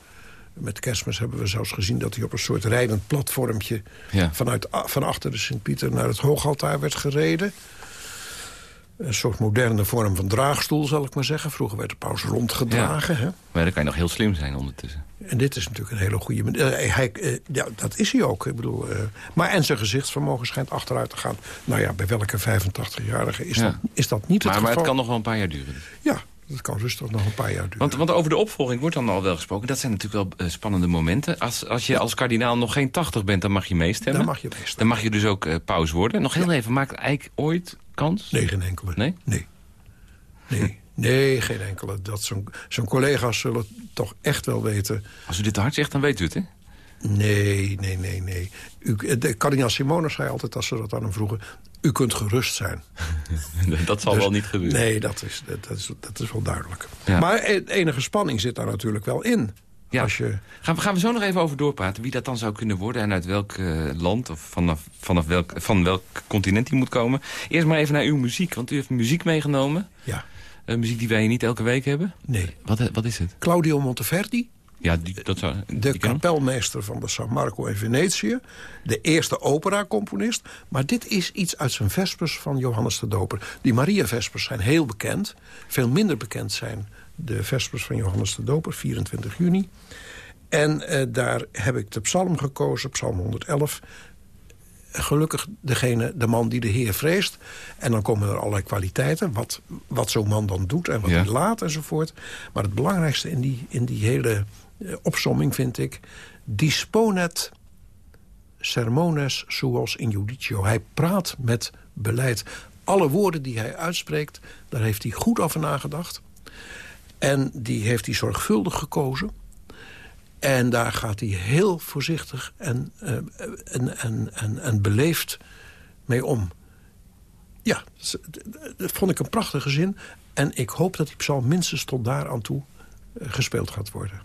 Met kerstmis hebben we zelfs gezien dat hij op een soort rijdend platformtje... Ja. Vanuit, van achter de Sint-Pieter naar het hoogaltaar werd gereden. Een soort moderne vorm van draagstoel, zal ik maar zeggen. Vroeger werd de paus rondgedragen. Ja. Hè? Maar dan kan je nog heel slim zijn ondertussen. En dit is natuurlijk een hele goede... Uh, hij, uh, ja, dat is hij ook. Ik bedoel, uh, maar en zijn gezichtsvermogen schijnt achteruit te gaan. Nou ja, bij welke 85-jarige is, ja. dat, is dat niet maar, het geval? Maar het kan nog wel een paar jaar duren. Ja, dat kan rustig nog een paar jaar duren. Want, want, over de opvolging wordt dan al wel gesproken. Dat zijn natuurlijk wel spannende momenten. Als, als je als kardinaal nog geen 80 bent, dan mag je meestemmen. Dan mag je meestemmen. Dan mag je dus ook paus worden. Nog heel ja. even, maakt Eik ooit kans? Nee, geen enkele. Nee? Nee. Nee, [LAUGHS] nee, geen enkele. Dat Zo'n zo collega's zullen toch echt wel weten... Als u dit hard zegt, dan weet u het, hè? Nee, nee, nee, nee. U, de kardinaal Simone zei altijd, als ze dat aan hem vroegen... u kunt gerust zijn. [LAUGHS] dat zal dus, wel niet gebeuren. Nee, dat is, dat is, dat is wel duidelijk. Ja. Maar enige spanning zit daar natuurlijk wel in. Ja. Als je... gaan, we, gaan we zo nog even over doorpraten wie dat dan zou kunnen worden... en uit welk uh, land of vanaf, vanaf welk, van welk continent die moet komen. Eerst maar even naar uw muziek, want u heeft muziek meegenomen. Ja. Uh, muziek die wij niet elke week hebben. Nee. Wat, wat is het? Claudio Monteverdi. Ja, die, dat zou, de kapelmeester van de San Marco in Venetië. De eerste opera-componist. Maar dit is iets uit zijn vespers van Johannes de Doper. Die Maria-vespers zijn heel bekend. Veel minder bekend zijn de vespers van Johannes de Doper, 24 juni. En uh, daar heb ik de psalm gekozen, psalm 111. Gelukkig degene, de man die de Heer vreest. En dan komen er allerlei kwaliteiten. Wat, wat zo'n man dan doet en wat ja. hij laat enzovoort. Maar het belangrijkste in die, in die hele opsomming vind ik... disponet sermones suos in judicio. Hij praat met beleid. Alle woorden die hij uitspreekt, daar heeft hij goed over nagedacht. En die heeft hij zorgvuldig gekozen. En daar gaat hij heel voorzichtig en, uh, en, en, en, en beleefd mee om. Ja, dat vond ik een prachtige zin. En ik hoop dat die psalm minstens tot daar aan toe uh, gespeeld gaat worden.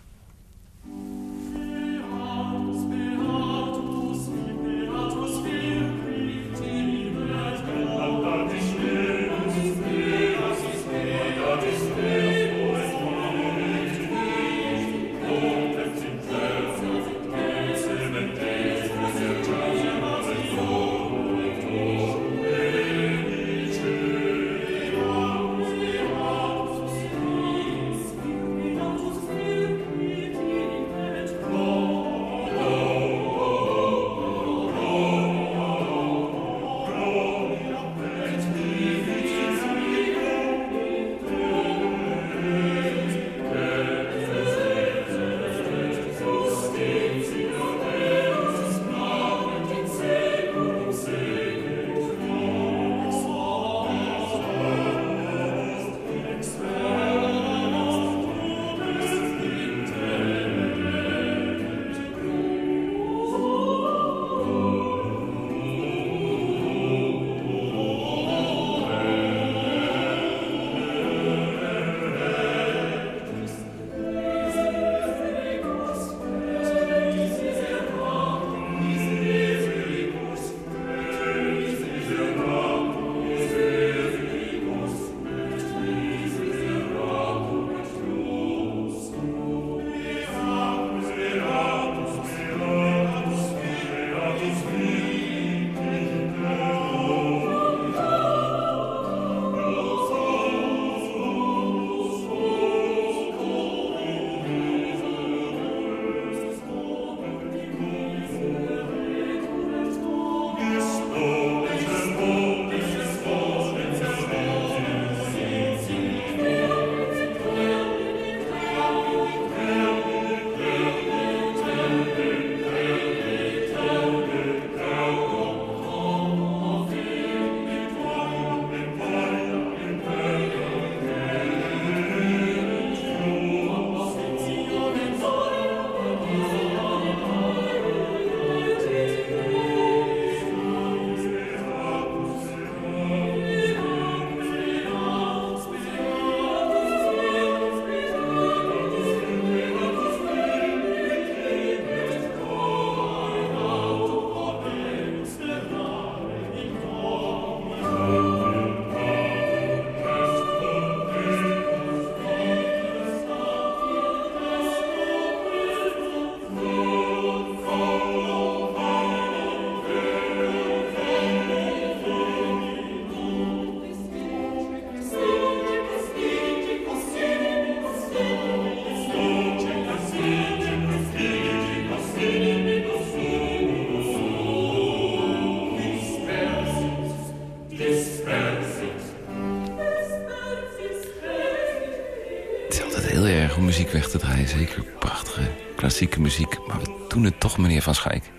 Erg om muziek weg te draaien. Zeker prachtige klassieke muziek. Maar we doen het toch, meneer Van Schaik.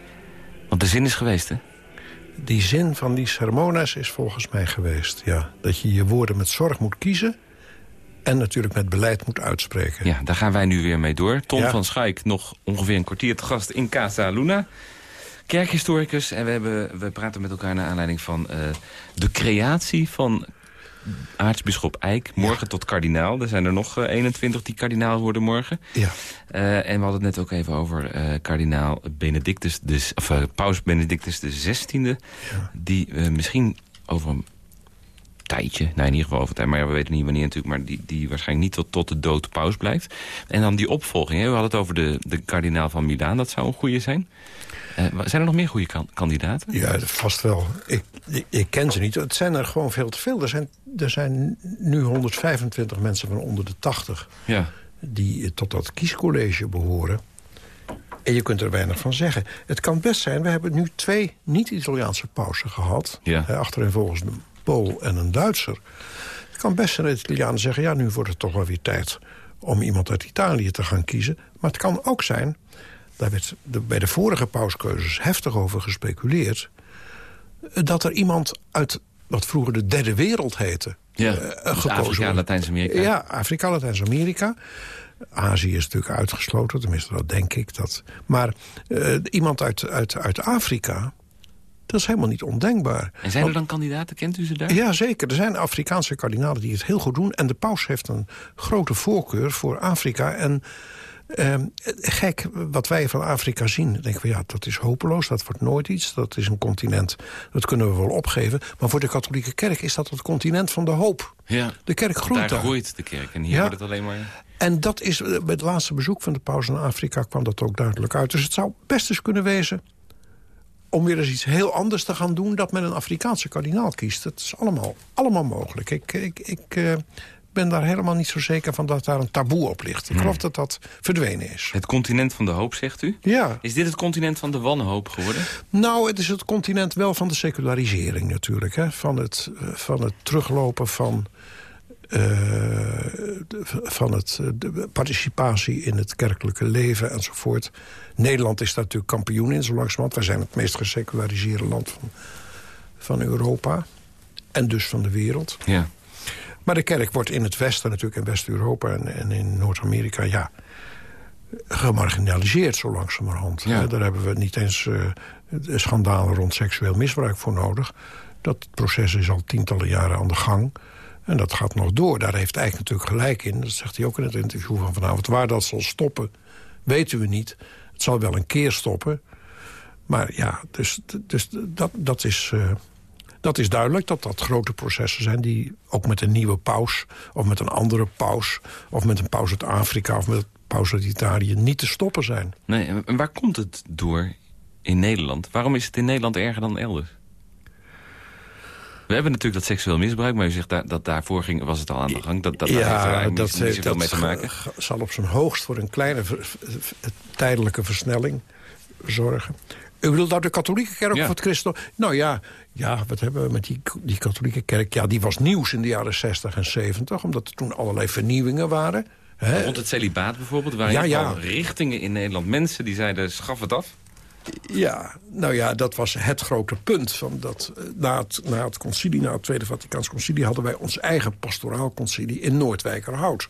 Want de zin is geweest, hè? Die zin van die sermones is volgens mij geweest, ja. Dat je je woorden met zorg moet kiezen... en natuurlijk met beleid moet uitspreken. Ja, daar gaan wij nu weer mee door. Tom van Schaik, nog ongeveer een kwartier te gast in Casa Luna. Kerkhistoricus. En we, hebben, we praten met elkaar naar aanleiding van uh, de creatie van aartsbisschop Eijk. Morgen tot kardinaal. Er zijn er nog 21 eh, die kardinaal worden morgen. Ja. Uh, en we hadden het net ook even over uh, kardinaal Benedictus, dus, of paus Benedictus de 16e. Ja. Die misschien over een tijdje, nou in ieder geval over tijd, maar ja, we weten niet wanneer natuurlijk, maar die, die waarschijnlijk niet tot, tot de dood paus blijft. En dan die opvolging, hè? we hadden het over de, de kardinaal van Milaan, dat zou een goede zijn. Uh, zijn er nog meer goede kan kandidaten? Ja, vast wel. Ik, ik, ik, ken ze niet. Het zijn er gewoon veel te veel. Er zijn, er zijn nu 125 mensen van onder de 80... Ja. die tot dat kiescollege behoren. En je kunt er weinig van zeggen. Het kan best zijn, we hebben nu twee niet-Italiaanse pausen gehad. Ja. achterin volgens een Pool en een Duitser. Het kan best zijn dat de Italianen zeggen... ja, nu wordt het toch wel weer tijd om iemand uit Italië te gaan kiezen. Maar het kan ook zijn daar werd de, bij de vorige pauskeuzes heftig over gespeculeerd... dat er iemand uit wat vroeger de derde wereld heette... Ja, uh, gekozen Afrika, Latijns-Amerika. Ja, Afrika, Latijns-Amerika. Azië is natuurlijk uitgesloten, tenminste dat denk ik. Dat, maar uh, iemand uit, uit, uit Afrika, dat is helemaal niet ondenkbaar. En zijn er dan kandidaten, kent u ze daar? Ja, zeker. Er zijn Afrikaanse kardinalen die het heel goed doen. En de paus heeft een grote voorkeur voor Afrika. En uh, gek, wat wij van Afrika zien, denken we, ja, dat is hopeloos, dat wordt nooit iets. Dat is een continent, dat kunnen we wel opgeven. Maar voor de katholieke kerk is dat het continent van de hoop. Ja, de kerk groeit daar. groeit de kerk en hier wordt het alleen maar... En dat is, bij het laatste bezoek van de paus in Afrika kwam dat ook duidelijk uit. Dus het zou best eens kunnen wezen om weer eens iets heel anders te gaan doen... dat men een Afrikaanse kardinaal kiest. Dat is allemaal, allemaal mogelijk. Ik, ik, ik, uh, ben daar helemaal niet zo zeker van dat daar een taboe op ligt. Ik geloof dat dat verdwenen is. Het continent van de hoop, zegt u? Ja. Is dit het continent van de wanhoop geworden? Nou, het is het continent wel van de secularisering natuurlijk. Hè? Van, het, eh, van het teruglopen van... Uh, van het, de participatie in het kerkelijke leven enzovoort. Nederland is daar natuurlijk kampioen in, zo langzamerhand. Wij zijn het meest geseculariseerde land van, van Europa. En dus van de wereld. Ja. Maar de kerk wordt in het Westen, natuurlijk in West-Europa en, en, in Noord-Amerika... ja, gemarginaliseerd zo langzamerhand. Ja. Daar hebben we niet eens uh, schandalen rond seksueel misbruik voor nodig. Dat proces is al tientallen jaren aan de gang. En dat gaat nog door. Daar heeft eigenlijk natuurlijk gelijk in. Dat zegt hij ook in het interview van vanavond. Waar dat zal stoppen, weten we niet. Het zal wel een keer stoppen. Maar ja, dus, dus dat, dat is... Uh, dat is duidelijk dat dat grote processen zijn... die ook met een nieuwe paus, of met een andere paus... of met een paus uit Afrika, of met een paus uit Italië... niet te stoppen zijn. Nee, en waar komt het door in Nederland? Waarom is het in Nederland erger dan elders? We hebben natuurlijk dat seksueel misbruik, maar u zegt dat, dat daarvoor ging, was het al aan de gang. Dat, dat, ja, heeft dat, niet, zoveel mee te maken. zal op zijn hoogst voor een kleine tijdelijke versnelling zorgen. U bedoelt nou de katholieke kerk of het christendom? Nou ja, ja, wat hebben we met die, die katholieke kerk? Ja, die was nieuws in de jaren 60 en 70, omdat er toen allerlei vernieuwingen waren. Hè? Rond het celibaat bijvoorbeeld, waar ja, ja. richtingen in Nederland mensen die zeiden schaf het af. Ja, nou ja, dat was het grote punt. Van dat, eh, na, het, na het concilie, na het Tweede Vaticaans concilie... hadden wij ons eigen pastoraal concilie in Noordwijkerhout.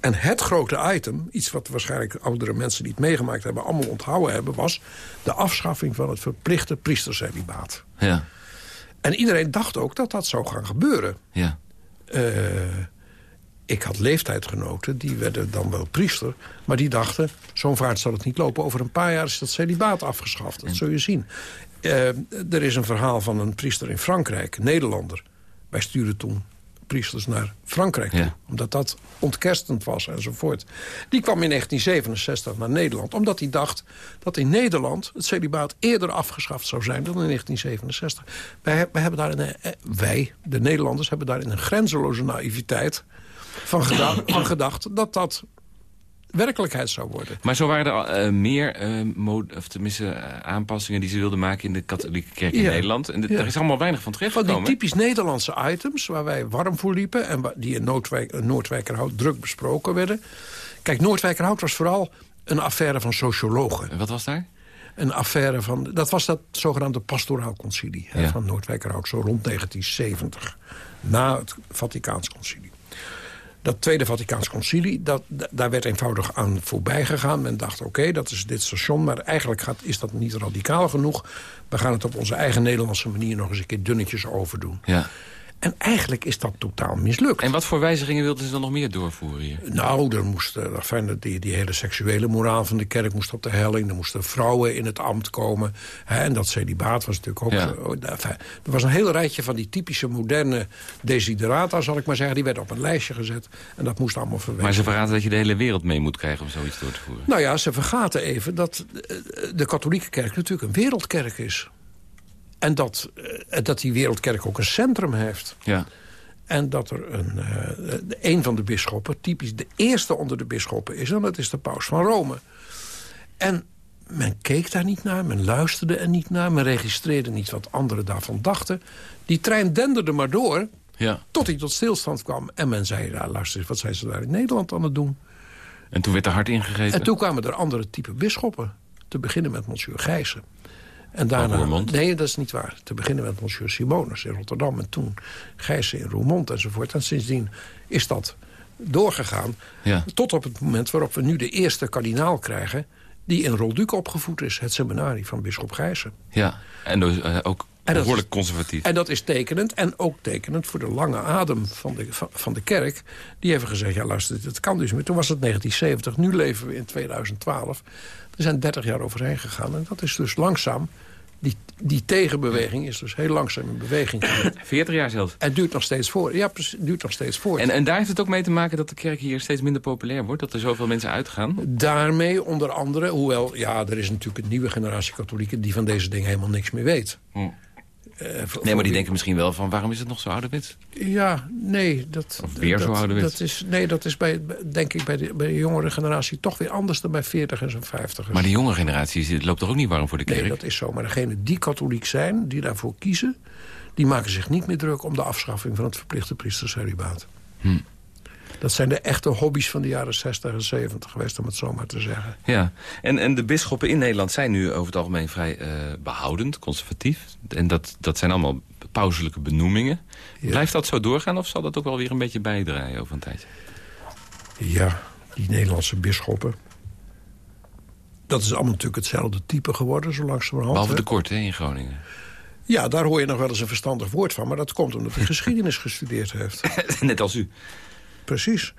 En het grote item, iets wat waarschijnlijk oudere mensen die het meegemaakt hebben... allemaal onthouden hebben, was de afschaffing van het verplichte priestercelibaat. Ja. En iedereen dacht ook dat dat zou gaan gebeuren. Ja. Uh, ik had leeftijdgenoten, die werden dan wel priester... maar die dachten, zo'n vaart zal het niet lopen. Over een paar jaar is dat celibaat afgeschaft. Dat zul je zien. Uh, er is een verhaal van een priester in Frankrijk, een Nederlander. Wij stuurden toen priesters naar Frankrijk toe. Omdat dat ontkerstend was enzovoort. Die kwam in 1967 naar Nederland. Omdat hij dacht dat in Nederland het celibaat eerder afgeschaft zou zijn dan in 1967. Wij, wij hebben daar in, eh, wij, de Nederlanders, hebben daar in een grenzeloze naïviteit van, gedacht, van gedacht dat dat werkelijkheid zou worden. Maar zo waren er uh, meer, uh, of tenminste uh, aanpassingen die ze wilden maken in de katholieke kerk in Ja. Nederland. En de- Ja. daar is allemaal weinig van Van die typisch Nederlandse items waar wij warm voor liepen... en die in Noordwijk, in Noordwijkerhout druk besproken werden. Kijk, Noordwijkerhout was vooral een affaire van sociologen. En Wat was daar? Een affaire van... Dat was dat zogenaamde pastoraal concilie hè, van Noordwijkerhout. Zo rond 1970. Na het Vaticaans concilie. Dat Tweede Vaticaans concilie, dat, da- daar werd eenvoudig aan voorbij gegaan. Men dacht, oké, dat is dit station. Maar eigenlijk gaat, is dat niet radicaal genoeg. We gaan het op onze eigen Nederlandse manier nog eens een keer dunnetjes overdoen. Ja. En eigenlijk is dat totaal mislukt. En wat voor wijzigingen wilden ze dan nog meer doorvoeren hier? Nou, er moest, eh, enfin, die, die hele seksuele moraal van de kerk moest op de helling. Er moesten vrouwen in het ambt komen. Hè, en dat celibaat was natuurlijk ook... Ja. zo- enfin, er was een heel rijtje van die typische moderne desiderata, zal ik maar zeggen. Die werden op een lijstje gezet. En dat moest allemaal verwezen. Maar ze verraten dat je de hele wereld mee moet krijgen om zoiets door te voeren. Nou ja, ze vergaten even dat eh, de katholieke kerk natuurlijk een wereldkerk is. En dat, eh, dat die wereldkerk ook een centrum heeft. Ja. En dat er een, eh, een van de bisschoppen, typisch de eerste onder de bisschoppen is... en dat is de paus van Rome. En men keek daar niet naar, men luisterde er niet naar... men registreerde niet wat anderen daarvan dachten. Die trein denderde maar door ja. tot hij tot stilstand kwam. En men zei, ja, luister eens, wat zijn ze daar in Nederland aan het doen? En toen werd er hard ingegrepen. En toen kwamen er andere type bisschoppen. Te beginnen met monsieur Gijssen. En Roermond? Nee, dat is niet waar. Te beginnen met monsieur Simonus in Rotterdam. En toen Gijssen in Roermond enzovoort. En sindsdien is dat doorgegaan. Ja. Tot op het moment waarop we nu de eerste kardinaal krijgen... die in Rolduc opgevoed is. Het seminarie van bisschop Gijssen. Ja. En dus, eh, ook behoorlijk conservatief. En dat is tekenend. En ook tekenend voor de lange adem van de, van, de kerk. Die hebben gezegd, ja luister, dat kan dus meer. Toen was het 1970, nu leven we in 2012. Er zijn 30 jaar overheen gegaan. En dat is dus langzaam... Die, die tegenbeweging is dus heel langzaam in beweging. gekomen. 40 [COUGHS] jaar zelfs. en duurt nog steeds voor. Ja, precies, duurt nog steeds voort. En, en daar heeft het ook mee te maken dat de kerk hier steeds minder populair wordt? Dat er zoveel mensen uitgaan? Daarmee onder andere, hoewel, ja, er is natuurlijk een nieuwe generatie katholieken... die van deze dingen helemaal niks meer weet. Hm. Eh, Nee, maar die denken misschien wel van... waarom is het nog zo ouderwets? Ja, nee. Dat, Of weer dat, zo ouderwets. Dat is, nee, dat is bij, denk ik bij de, bij de jongere generatie toch weer anders dan bij 40 en 50 Maar de jonge generatie loopt toch ook niet warm voor de kerk? Nee, dat is zo. Maar degenen die katholiek zijn, die daarvoor kiezen... die maken zich niet meer druk om de afschaffing van het verplichte priestercelibaat. Hm. Dat zijn de echte hobby's van de jaren 60 en 70 geweest, om het zo maar te zeggen. Ja, en, en de bisschoppen in Nederland zijn nu over het algemeen vrij eh, behoudend, conservatief. En dat, dat zijn allemaal pauselijke benoemingen. Ja. Blijft dat zo doorgaan of zal dat ook wel weer een beetje bijdraaien over een tijdje? Ja, die Nederlandse bisschoppen. Dat is allemaal natuurlijk hetzelfde type geworden, zo langzamerhand. Behalve de korte in Groningen. Ja, daar hoor je nog wel eens een verstandig woord van. Maar dat komt omdat hij [LAUGHS] geschiedenis gestudeerd heeft. [LAUGHS] Net als u. Precies.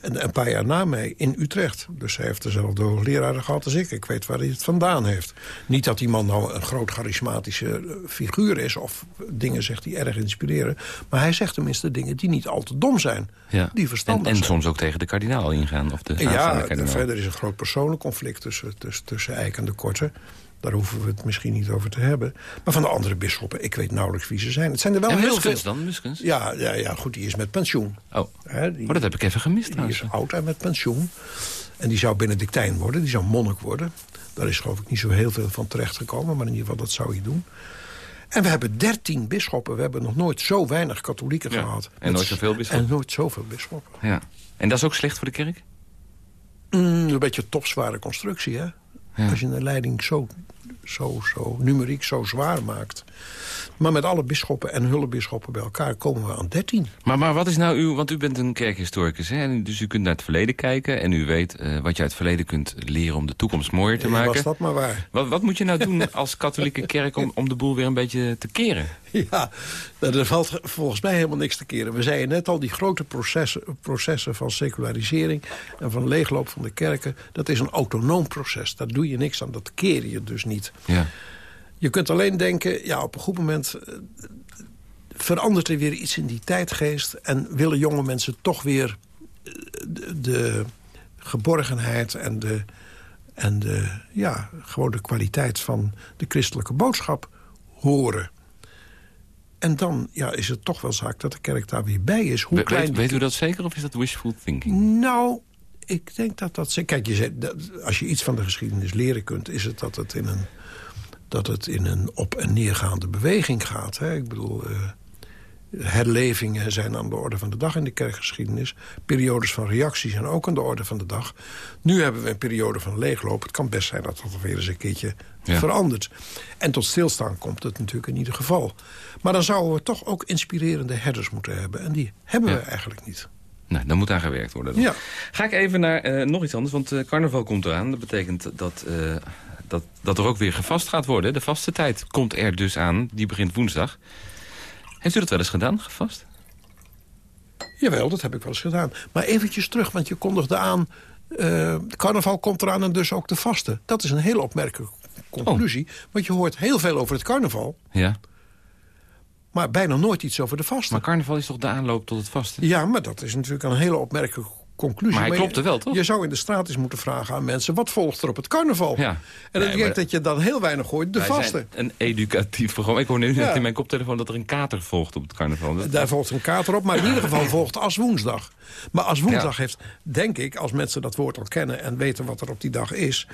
En een paar jaar na mij in Utrecht. Dus hij heeft dezelfde hoogleraar gehad als ik. Ik weet waar hij het vandaan heeft. Niet dat die man nou een groot charismatische eh, figuur is... of dingen zegt die erg inspireren. Maar hij zegt tenminste dingen die niet al te dom zijn. Ja. Die En, verstandig en zijn. soms ook tegen de kardinaal ingaan. Of de Ja, kardinaal. verder is een groot persoonlijk conflict tussen, tussen, tussen Eijk en de Korte. Daar hoeven we het misschien niet over te hebben. Maar van de andere bisschoppen, ik weet nauwelijks wie ze zijn. Het zijn er wel en heel Muskens veel. dan? Muskens? Ja, ja, ja, goed, die is met pensioen. Oh. Hè, die, oh, dat heb ik even gemist die trouwens. is oud en met pensioen. En die zou Benedictijn worden, die zou monnik worden. Daar is geloof ik niet zo heel veel van terechtgekomen, maar in ieder geval dat zou hij doen. En we hebben dertien bisschoppen. We hebben nog nooit zo weinig katholieken Ja, gehad. en nooit zoveel bisschoppen. En nooit zoveel bisschoppen. Ja. En dat is ook slecht voor de kerk? Mm, een beetje een topzware constructie, hè? Ja. Als je een leiding zo, zo, zo numeriek zo zwaar maakt. Maar met alle bisschoppen en hulpbisschoppen bij elkaar komen we aan 13. Maar, maar wat is nou uw... Want u bent een kerkhistoricus, hè? En Dus u kunt naar het verleden kijken... en u weet eh, wat je uit het verleden kunt leren om de toekomst mooier te maken. Was dat maar waar. Wat, wat moet je nou doen als katholieke kerk om, om de boel weer een beetje te keren? [LAUGHS] Ja, nou, er valt volgens mij helemaal niks te keren. We zeiden net al, die grote processen, processen van secularisering... en van leegloop van de kerken, dat is een autonoom proces. Daar doe je niks aan, dat keer je dus niet. Ja. Je kunt alleen denken, ja, op een goed moment eh, verandert er weer iets in die tijdgeest... en willen jonge mensen toch weer eh, de, de geborgenheid en de, en de, ja, gewoon de kwaliteit van de christelijke boodschap horen. En dan ja, is het toch wel zaak dat de kerk daar weer bij is. Hoe We- klein weet, weet u dat zeker of is dat wishful thinking? Nou, ik denk dat dat... Kijk, je zei, dat, als je iets van de geschiedenis leren kunt... is het dat het in een, dat het in een op- en neergaande beweging gaat. Hè? Ik bedoel, uh, herlevingen zijn aan de orde van de dag in de kerkgeschiedenis. Periodes van reactie zijn ook aan de orde van de dag. Nu hebben we een periode van leegloop. Het kan best zijn dat dat weer eens een keertje ja. verandert. En tot stilstaan komt het natuurlijk in ieder geval. Maar dan zouden we toch ook inspirerende herders moeten hebben. En die hebben ja. we eigenlijk niet. Nou, dan moet aan gewerkt worden. Dan. Ja. Ga ik even naar uh, nog iets anders, want uh, carnaval komt eraan. Dat betekent dat, uh, dat, dat er ook weer gevast gaat worden. De vaste tijd komt er dus aan, die begint woensdag. Heeft u dat wel eens gedaan, gevast? Jawel, dat heb ik wel eens gedaan. Maar eventjes terug, want je kondigde aan... carnaval komt eraan en dus ook de vaste. Dat is een hele opmerkelijke conclusie. Oh. Want je hoort heel veel over het carnaval... Ja maar bijna nooit iets over de vaste. Maar carnaval is toch de aanloop tot het vaste? Ja, maar dat is natuurlijk een hele opmerkelijke conclusie. Maar hij klopt er wel, toch? Je zou in de straat eens moeten vragen aan mensen... wat volgt er op het carnaval? Ja. En dan nee, denk ik dat je dan heel weinig hoort, de vaste. een educatief programma. Ik hoor nu ja. in mijn koptelefoon dat er een kater volgt op het carnaval. Dat... Daar volgt een kater op, maar in ieder geval volgt als woensdag. Maar als woensdag ja. heeft, denk ik, als mensen dat woord al kennen... en weten wat er op die dag is...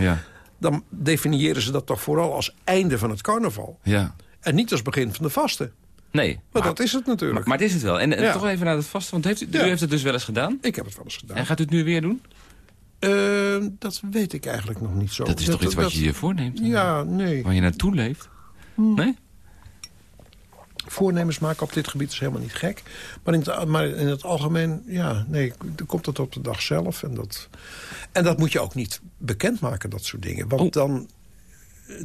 Dan definiëren ze dat toch vooral als einde van het carnaval. Ja. En niet als begin van de vaste. Nee. Maar, maar, dat is het natuurlijk. Maar, maar het is het wel. En, en ja. toch even naar het vaste, want heeft u, ja. heeft het dus wel eens gedaan? Ik heb het wel eens gedaan. En gaat u het nu weer doen? Uh, dat weet ik eigenlijk nog niet zo. Dat is dat, toch iets wat dat, je je voorneemt? Ja, nee. Waar je naartoe leeft? Hmm. Nee? Voornemens maken op dit gebied is helemaal niet gek. Maar in het, maar in het algemeen, ja, nee, dan komt het op de dag zelf. En dat, en dat moet je ook niet bekendmaken, dat soort dingen. Want oh. dan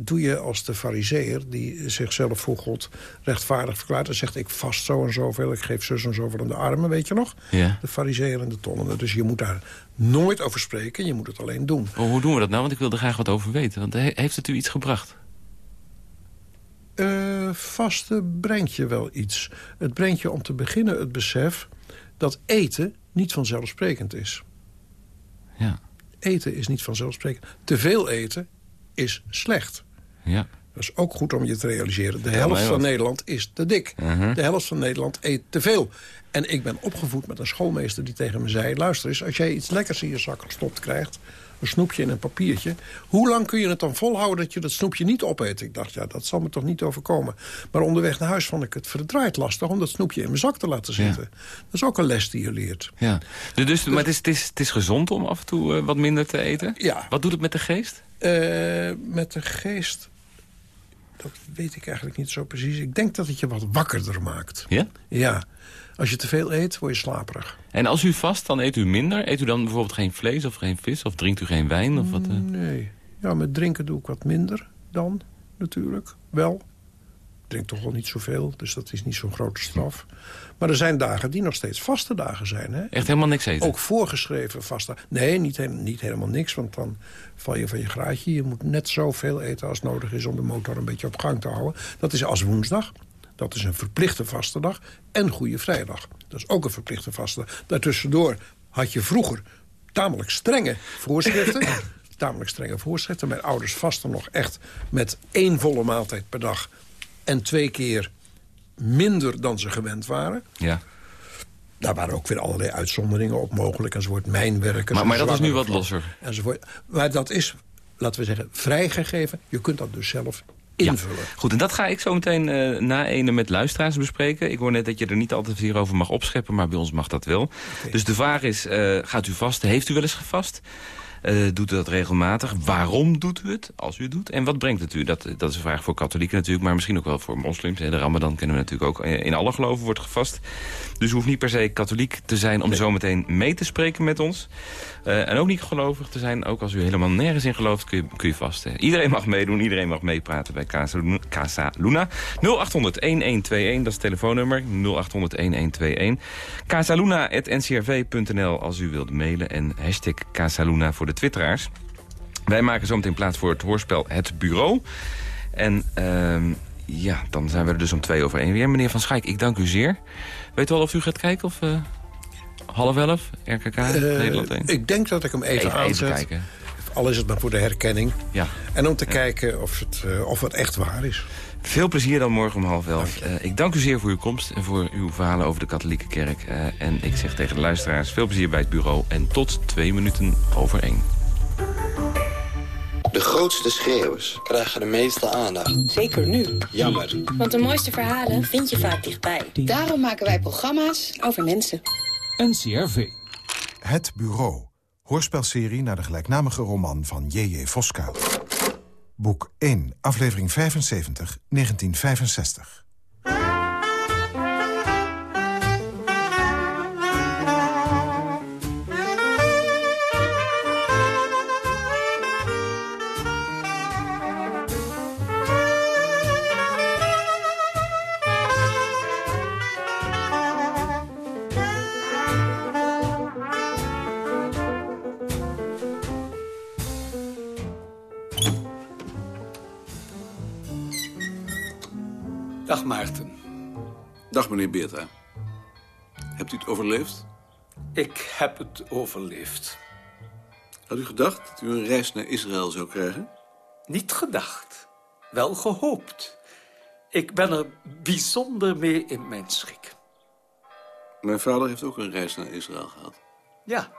doe je als de fariseer die zichzelf voor God rechtvaardig verklaart... en zegt ik vast zo en zoveel, ik geef zus en zoveel aan de armen, weet je nog? Ja. De fariseer en de tonnen. Dus je moet daar nooit over spreken, je moet het alleen doen. Oh, hoe doen we dat nou? Want ik wil er graag wat over weten. Want heeft het u iets gebracht? Uh, vaste brengt je wel iets. Het brengt je om te beginnen het besef dat eten niet vanzelfsprekend is. Ja. Eten is niet vanzelfsprekend. Te veel eten is slecht. Ja. Dat is ook goed om je te realiseren. De helft van Nederland is te dik. Uh -huh. De helft van Nederland eet te veel. En ik ben opgevoed met een schoolmeester die tegen me zei... luister eens, als jij iets lekkers in je zak gestopt krijgt... een snoepje in een papiertje... hoe lang kun je het dan volhouden dat je dat snoepje niet opeet? Ik dacht, ja, dat zal me toch niet overkomen. Maar onderweg naar huis vond ik het verdraaid lastig... om dat snoepje in mijn zak te laten zitten. Ja. Dat is ook een les die je leert. Ja. Dus, dus, maar het is, het, is, het is gezond om af en toe uh, wat minder te eten? Ja. Wat doet het met de geest? Uh, met de geest... Dat weet ik eigenlijk niet zo precies. Ik denk dat het je wat wakkerder maakt. Ja? Ja. Als je te veel eet, word je slaperig. En als u vast, dan eet u minder? Eet u dan bijvoorbeeld geen vlees of geen vis? Of drinkt u geen wijn? Of wat, uh... Nee. Ja, met drinken doe ik wat minder dan, natuurlijk. Wel. Ik drink toch wel niet zoveel, dus dat is niet zo'n grote straf. Maar er zijn dagen die nog steeds vaste dagen zijn. Hè? Echt helemaal niks eten? Ook voorgeschreven vaste Nee, niet, he niet helemaal niks, want dan val je van je graadje. Je moet net zoveel eten als nodig is om de motor een beetje op gang te houden. Dat is als woensdag. Dat is een verplichte vaste dag. En Goede Vrijdag. Dat is ook een verplichte vaste dag. Daartussendoor had je vroeger tamelijk strenge voorschriften. [COUGHS] tamelijk strenge voorschriften. Mijn ouders vasten nog echt met één volle maaltijd per dag. En twee keer minder dan ze gewend waren. Ja. Daar waren ook weer allerlei uitzonderingen op mogelijk. Enzovoort, mijnwerkers. Maar, maar dat is nu wat losser. Enzovoort. Maar dat is, laten we zeggen, vrijgegeven. Je kunt dat dus zelf invullen. Ja. Goed, en dat ga ik zo meteen uh, na ene met luisteraars bespreken. Ik hoor net dat je er niet altijd hierover mag opscheppen, maar bij ons mag dat wel. Okay. Dus de vraag is, uh, gaat u vasten? Heeft u wel eens gevast? Uh, doet u dat regelmatig? Waarom doet u het, als u het doet? En wat brengt het u? Dat, dat is een vraag voor katholieken natuurlijk, maar misschien ook wel voor moslims. De ramadan kennen we natuurlijk ook. In alle geloven wordt gevast. Dus u hoeft niet per se katholiek te zijn om nee. zo meteen mee te spreken met ons. Uh, en ook niet gelovig te zijn. Ook als u helemaal nergens in gelooft, kun je, kun je vasten. Iedereen mag meedoen, iedereen mag meepraten bij Casa, Casa Luna. 0800-1121, dat is het telefoonnummer. 0800-1121. casaluna.ncrv.nl als u wilt mailen. En hashtag Casaluna voor de twitteraars. Wij maken zometeen plaats voor het hoorspel Het Bureau. En uh, ja, dan zijn we er dus om twee over één weer. Meneer Van Schaik, ik dank u zeer. Weet u al of u gaat kijken of... Uh, half elf, RKK, uh, Nederland 1? Ik denk dat ik hem even, even aanzet. Even kijken. Al is het maar voor de herkenning. Ja. En om te ja. kijken of het, uh, of het echt waar is. Veel plezier dan morgen om half elf. Uh, ik dank u zeer voor uw komst en voor uw verhalen over de katholieke kerk. Uh, en ik zeg tegen de luisteraars veel plezier bij het bureau... en tot twee minuten over één. De grootste schreeuwers krijgen de meeste aandacht. Zeker nu. Jammer. Want de mooiste verhalen vind je vaak dichtbij. Daarom maken wij programma's over mensen. NCRV. Het Bureau. Hoorspelserie naar de gelijknamige roman van J.J. Voskuil. Boek 1, aflevering 75, 1965. Meneer Beerta. Hebt u het overleefd? Ik heb het overleefd. Had u gedacht dat u een reis naar Israël zou krijgen? Niet gedacht. Wel gehoopt. Ik ben er bijzonder mee in mijn schik. Mijn vader heeft ook een reis naar Israël gehad. Ja.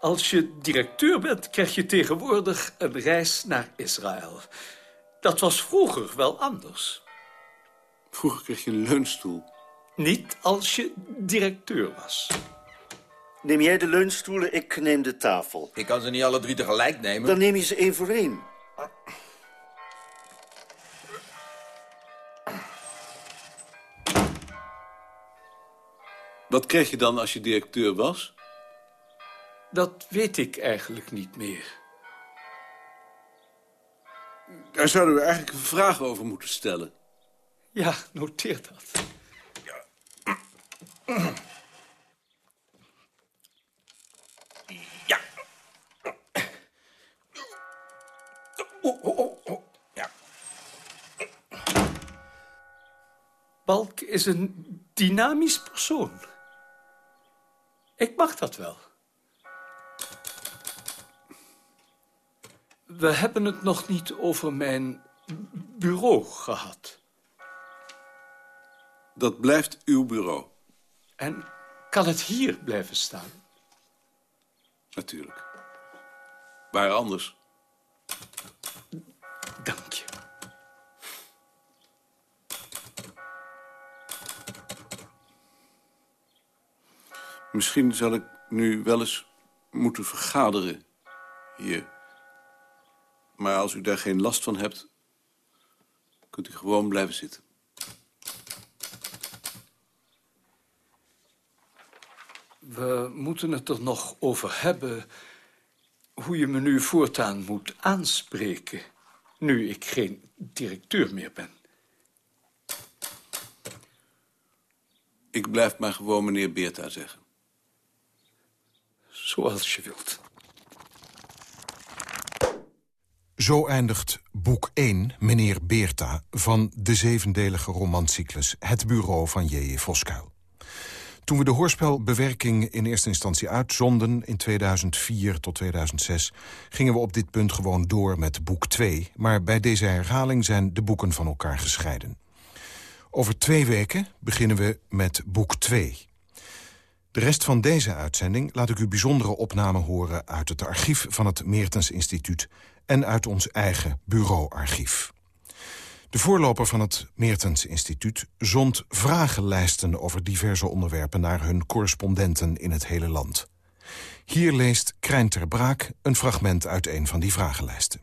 Als je directeur bent, krijg je tegenwoordig een reis naar Israël. Dat was vroeger wel anders. Vroeger kreeg je een leunstoel. Niet als je directeur was. Neem jij de leunstoelen, ik neem de tafel. Ik kan ze niet alle drie tegelijk nemen. Dan neem je ze één voor één. Wat kreeg je dan als je directeur was? Dat weet ik eigenlijk niet meer. Daar zouden we eigenlijk een vraag over moeten stellen. Ja, noteer dat. Ja. Oh, oh, oh, oh. Ja. Balk is een dynamisch persoon. Ik mag dat wel. We hebben het nog niet over mijn bureau gehad. Dat blijft uw bureau. En kan het hier blijven staan? Natuurlijk. Waar anders? Dank je. Misschien zal ik nu wel eens moeten vergaderen hier. Maar als u daar geen last van hebt, kunt u gewoon blijven zitten. We moeten het er nog over hebben hoe je me nu voortaan moet aanspreken... nu ik geen directeur meer ben. Ik blijf maar gewoon meneer Beerta zeggen. Zoals je wilt. Zo eindigt boek 1, meneer Beerta... van de zevendelige romancyclus Het Bureau van J.J. Voskuil. Toen we de hoorspelbewerking in eerste instantie uitzonden... in 2004 tot 2006, gingen we op dit punt gewoon door met boek 2. Maar bij deze herhaling zijn de boeken van elkaar gescheiden. Over twee weken beginnen we met boek 2. De rest van deze uitzending laat ik u bijzondere opnamen horen... uit het archief van het Meertens Instituut... en uit ons eigen bureauarchief. De voorloper van het Meertens Instituut zond vragenlijsten over diverse onderwerpen naar hun correspondenten in het hele land. Hier leest Krijn Braak een fragment uit een van die vragenlijsten.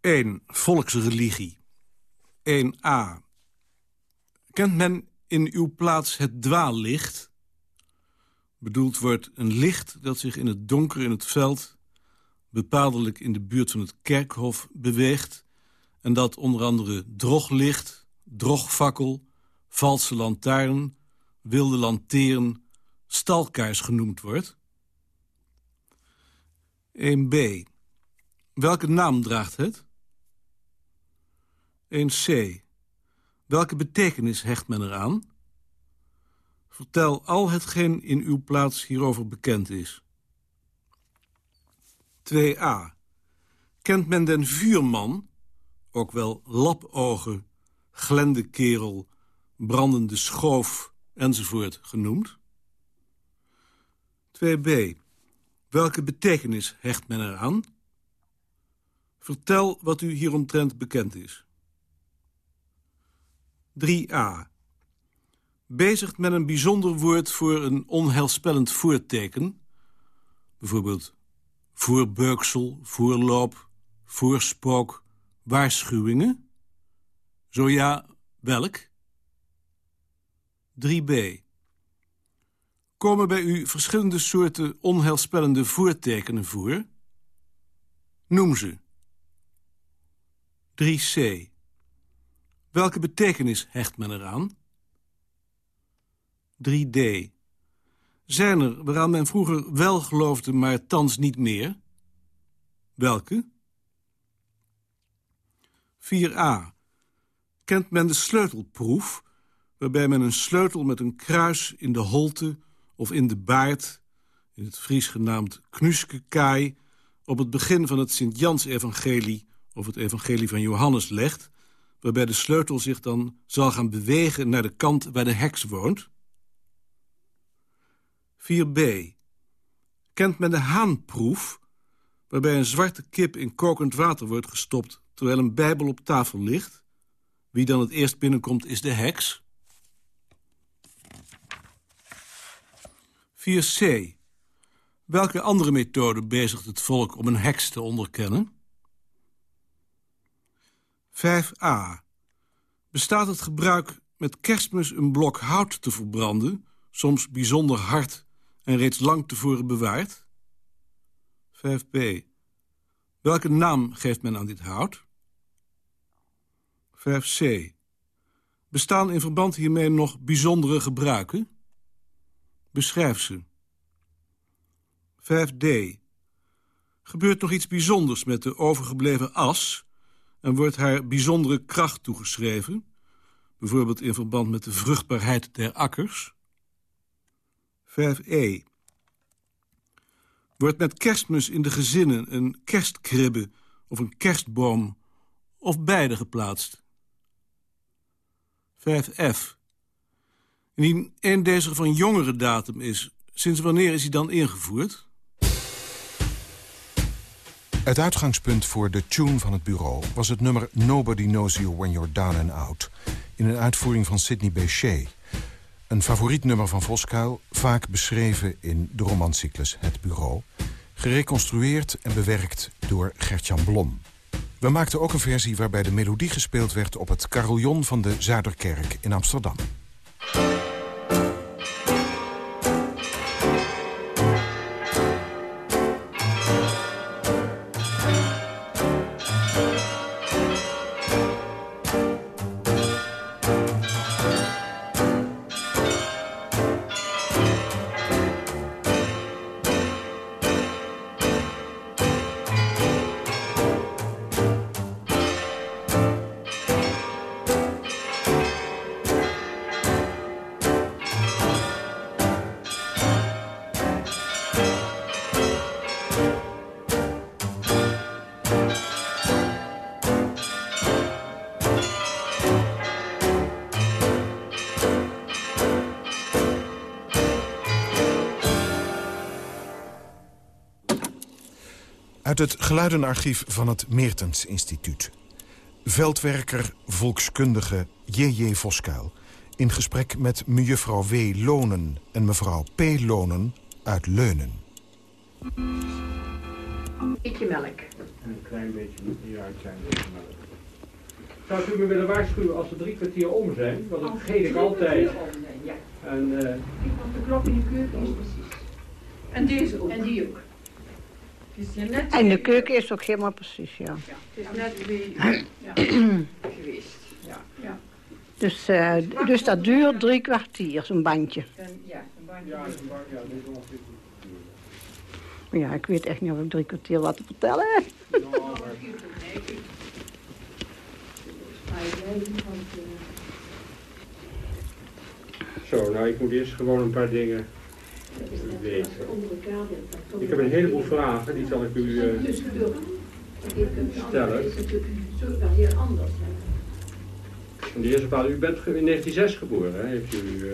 1. Volksreligie. 1a. Kent men in uw plaats het dwaallicht? Bedoeld wordt een licht dat zich in het donker in het veld... bepaaldelijk in de buurt van het kerkhof beweegt en dat onder andere droglicht, drogfakkel, valse lantaarn, wilde lanteren, stalkaars genoemd wordt? 1b. Welke naam draagt het? 1c. Welke betekenis hecht men eraan? Vertel al hetgeen in uw plaats hierover bekend is. 2a. Kent men den vuurman ook wel lapogen, glendekerel, brandende schoof enzovoort genoemd. 2b. Welke betekenis hecht men eraan? Vertel wat u hieromtrent bekend is. 3a. Bezigt men een bijzonder woord voor een onheilspellend voorteken, bijvoorbeeld voorbeuksel, voorloop, voorspook, waarschuwingen? Zo ja, welk? 3b. Komen bij u verschillende soorten onheilspellende voortekenen voor? Noem ze. 3c. Welke betekenis hecht men eraan? 3d. Zijn er waaraan men vroeger wel geloofde, maar thans niet meer? Welke? 4a. Kent men de sleutelproef, waarbij men een sleutel met een kruis in de holte of in de baard, in het Fries genaamd knuskekaai, op het begin van het Sint-Jans-evangelie of het evangelie van Johannes legt, waarbij de sleutel zich dan zal gaan bewegen naar de kant waar de heks woont? 4b. Kent men de haanproef, waarbij een zwarte kip in kokend water wordt gestopt... terwijl een bijbel op tafel ligt? Wie dan het eerst binnenkomt is de heks. 4c. Welke andere methode bezigt het volk om een heks te onderkennen? 5a. Bestaat het gebruik met kerstmis een blok hout te verbranden... soms bijzonder hard en reeds lang tevoren bewaard? 5b. Welke naam geeft men aan dit hout? 5c. Bestaan in verband hiermee nog bijzondere gebruiken? Beschrijf ze. 5d. Gebeurt nog iets bijzonders met de overgebleven as... en wordt haar bijzondere kracht toegeschreven... bijvoorbeeld in verband met de vruchtbaarheid der akkers? 5e. Wordt met kerstmis in de gezinnen een kerstkribbe of een kerstboom... of beide geplaatst? 5f. Indien een deze van jongere datum is... sinds wanneer is hij dan ingevoerd? Het uitgangspunt voor de tune van het bureau was het nummer Nobody Knows You When You're Down and Out... in een uitvoering van Sidney Bechet... Een favoriet nummer van Voskuil, vaak beschreven in de romancyclus Het Bureau... gereconstrueerd en bewerkt door Gertjan Blom. We maakten ook een versie waarbij de melodie gespeeld werd... op het carillon van de Zuiderkerk in Amsterdam. Geluidenarchief van het Meertens Instituut. Veldwerker, volkskundige J.J. Voskuil... in gesprek met mejuffrouw W. Lonen en mevrouw P. Lonen uit Leunen. Beetje melk. En een klein beetje hieruit zijn beetje melk. Zou u me willen waarschuwen als er drie kwartier om zijn? Want dat vergeet ik altijd. Ja. En, uh... Want de klok in de keuken is precies. En deze ook. En die ook. Net en de keuken is ook helemaal precies, ja. ja het is net weer ja, geweest. Ja. Ja. Dus, uh, dus dat duurt drie kwartier, zo'n bandje. En, ja, een bandje. Ja, een bandje, ja, dit is ongeveer Ja, ik weet echt niet of ik drie kwartier wat te vertellen heb. [LAUGHS] No, Zo, nou ik moet eerst gewoon een paar dingen weten. Ik heb een heleboel vragen, die zal ik u uh, stellen. De eerste plaats, u bent in 1906 geboren, hè? heeft u uh,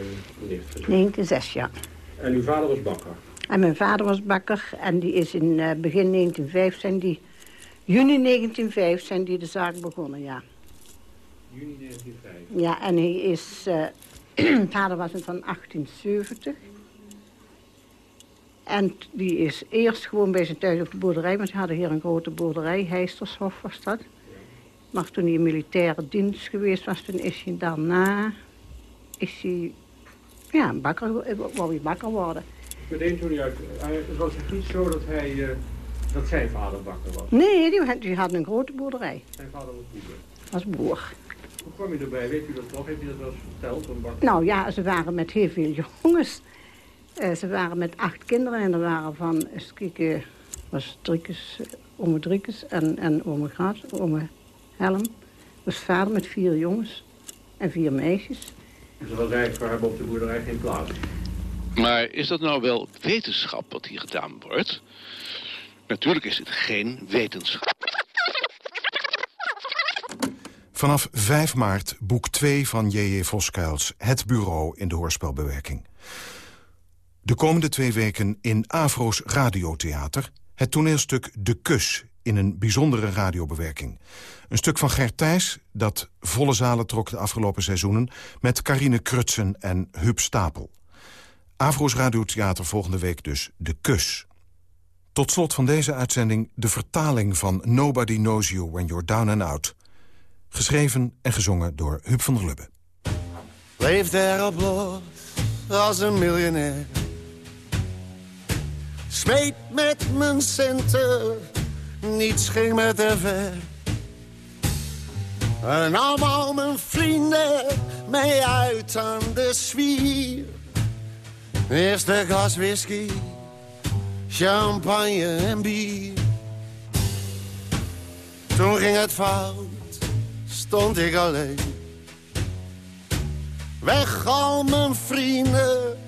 nicht gezegd? 1906, ja. En uw vader was bakker? En mijn vader was bakker en die is in uh, begin 1905 zijn die... Juni 1905 zijn die de zaak begonnen, ja. Juni 1905? Ja, en hij is... Uh, [CLEARS THROAT] vader was van 1870. En die is eerst gewoon bij zijn thuis op de boerderij... want ze hadden hier een grote boerderij, Heistershof was dat. Maar toen hij in militaire dienst geweest was, toen is hij daarna... is hij... Ja, bakker, wou hij bakker worden. Meteen toen hij uit... Het was het niet zo dat hij... Uh, dat zijn vader bakker was? Nee, die, die had een grote boerderij. Zijn vader was boer? Was boer. Hoe kwam je erbij? Weet u dat nog? Heeft u dat wel eens verteld? Een bakker? Nou ja, ze waren met heel veel jongens. Uh, ze waren met acht kinderen en er waren van, eens kijken, was Driekes, ome Driekes en, en ome Gras, ome Helm. Was vader met vier jongens en vier meisjes. Dus er was eigenlijk voor hem op de boerderij geen plaats? Maar is dat nou wel wetenschap wat hier gedaan wordt? Natuurlijk is het geen wetenschap. Vanaf 5 maart boek 2 van J.J. Voskuils Het Bureau in de hoorspelbewerking. De komende twee weken in Avro's Radiotheater... het toneelstuk De Kus in een bijzondere radiobewerking. Een stuk van Gert Thijs dat volle zalen trok de afgelopen seizoenen... met Carine Krutsen en Huub Stapel. Avro's Radiotheater volgende week dus De Kus. Tot slot van deze uitzending de vertaling van Nobody Knows You When You're Down and Out. Geschreven en gezongen door Huub van der Lubbe. Leef daar op los als een miljonair. Smeet met mijn centen, niets ging me te ver. En allemaal mijn vrienden mee uit aan de zwier. Eerste glas whisky, champagne en bier. Toen ging het fout, stond ik alleen. Weg al mijn vrienden,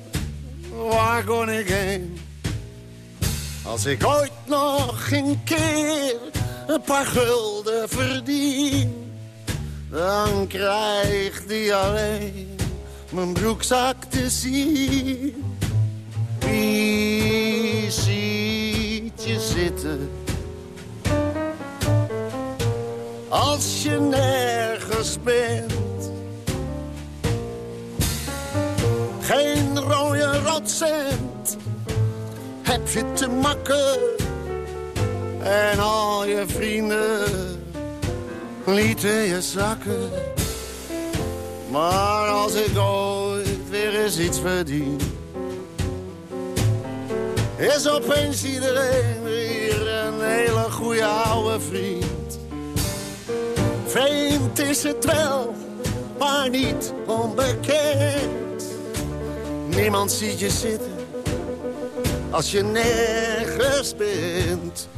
waar kon ik heen? Als ik ooit nog een keer een paar gulden verdien... dan krijgt die alleen mijn broekzak te zien. Wie ziet je zitten? Als je nergens bent. Geen rode rotcent heb je te makken. En al je vrienden lieten je zakken. Maar als ik ooit weer eens iets verdien... is opeens iedereen weer een hele goede oude vriend. Vreemd is het wel, maar niet onbekend. Niemand ziet je zitten als je nergens bent.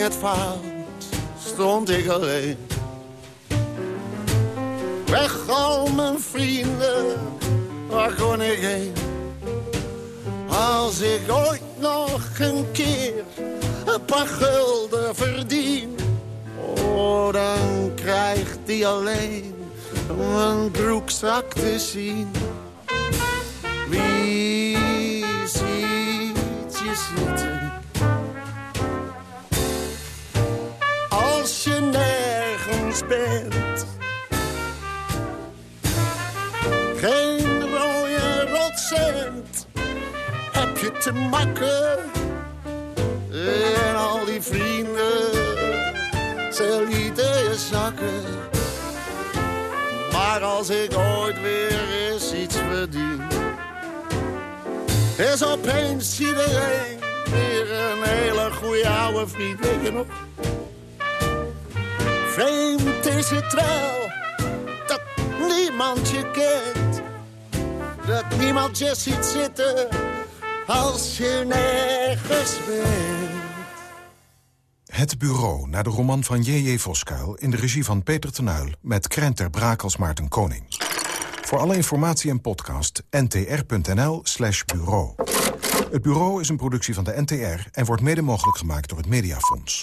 Het fout, stond ik alleen. Weg al mijn vrienden, waar kon ik heen? Als ik ooit nog een keer een paar gulden verdien... Oh, dan krijgt die alleen mijn broekzak te zien. Is opeens iedereen weer een hele goede oude vriend. Weet je nog? Vreemd is het wel dat niemand je kent. dat niemand je ziet zitten als je nergens bent. Het Bureau, naar de roman van J.J. Voskuil... in de regie van Peter Tenuil met Krent ter Braak Maarten Koning. Voor alle informatie en podcast ntr.nl slash bureau. Het Bureau is een productie van de NTR... en wordt mede mogelijk gemaakt door het Mediafonds.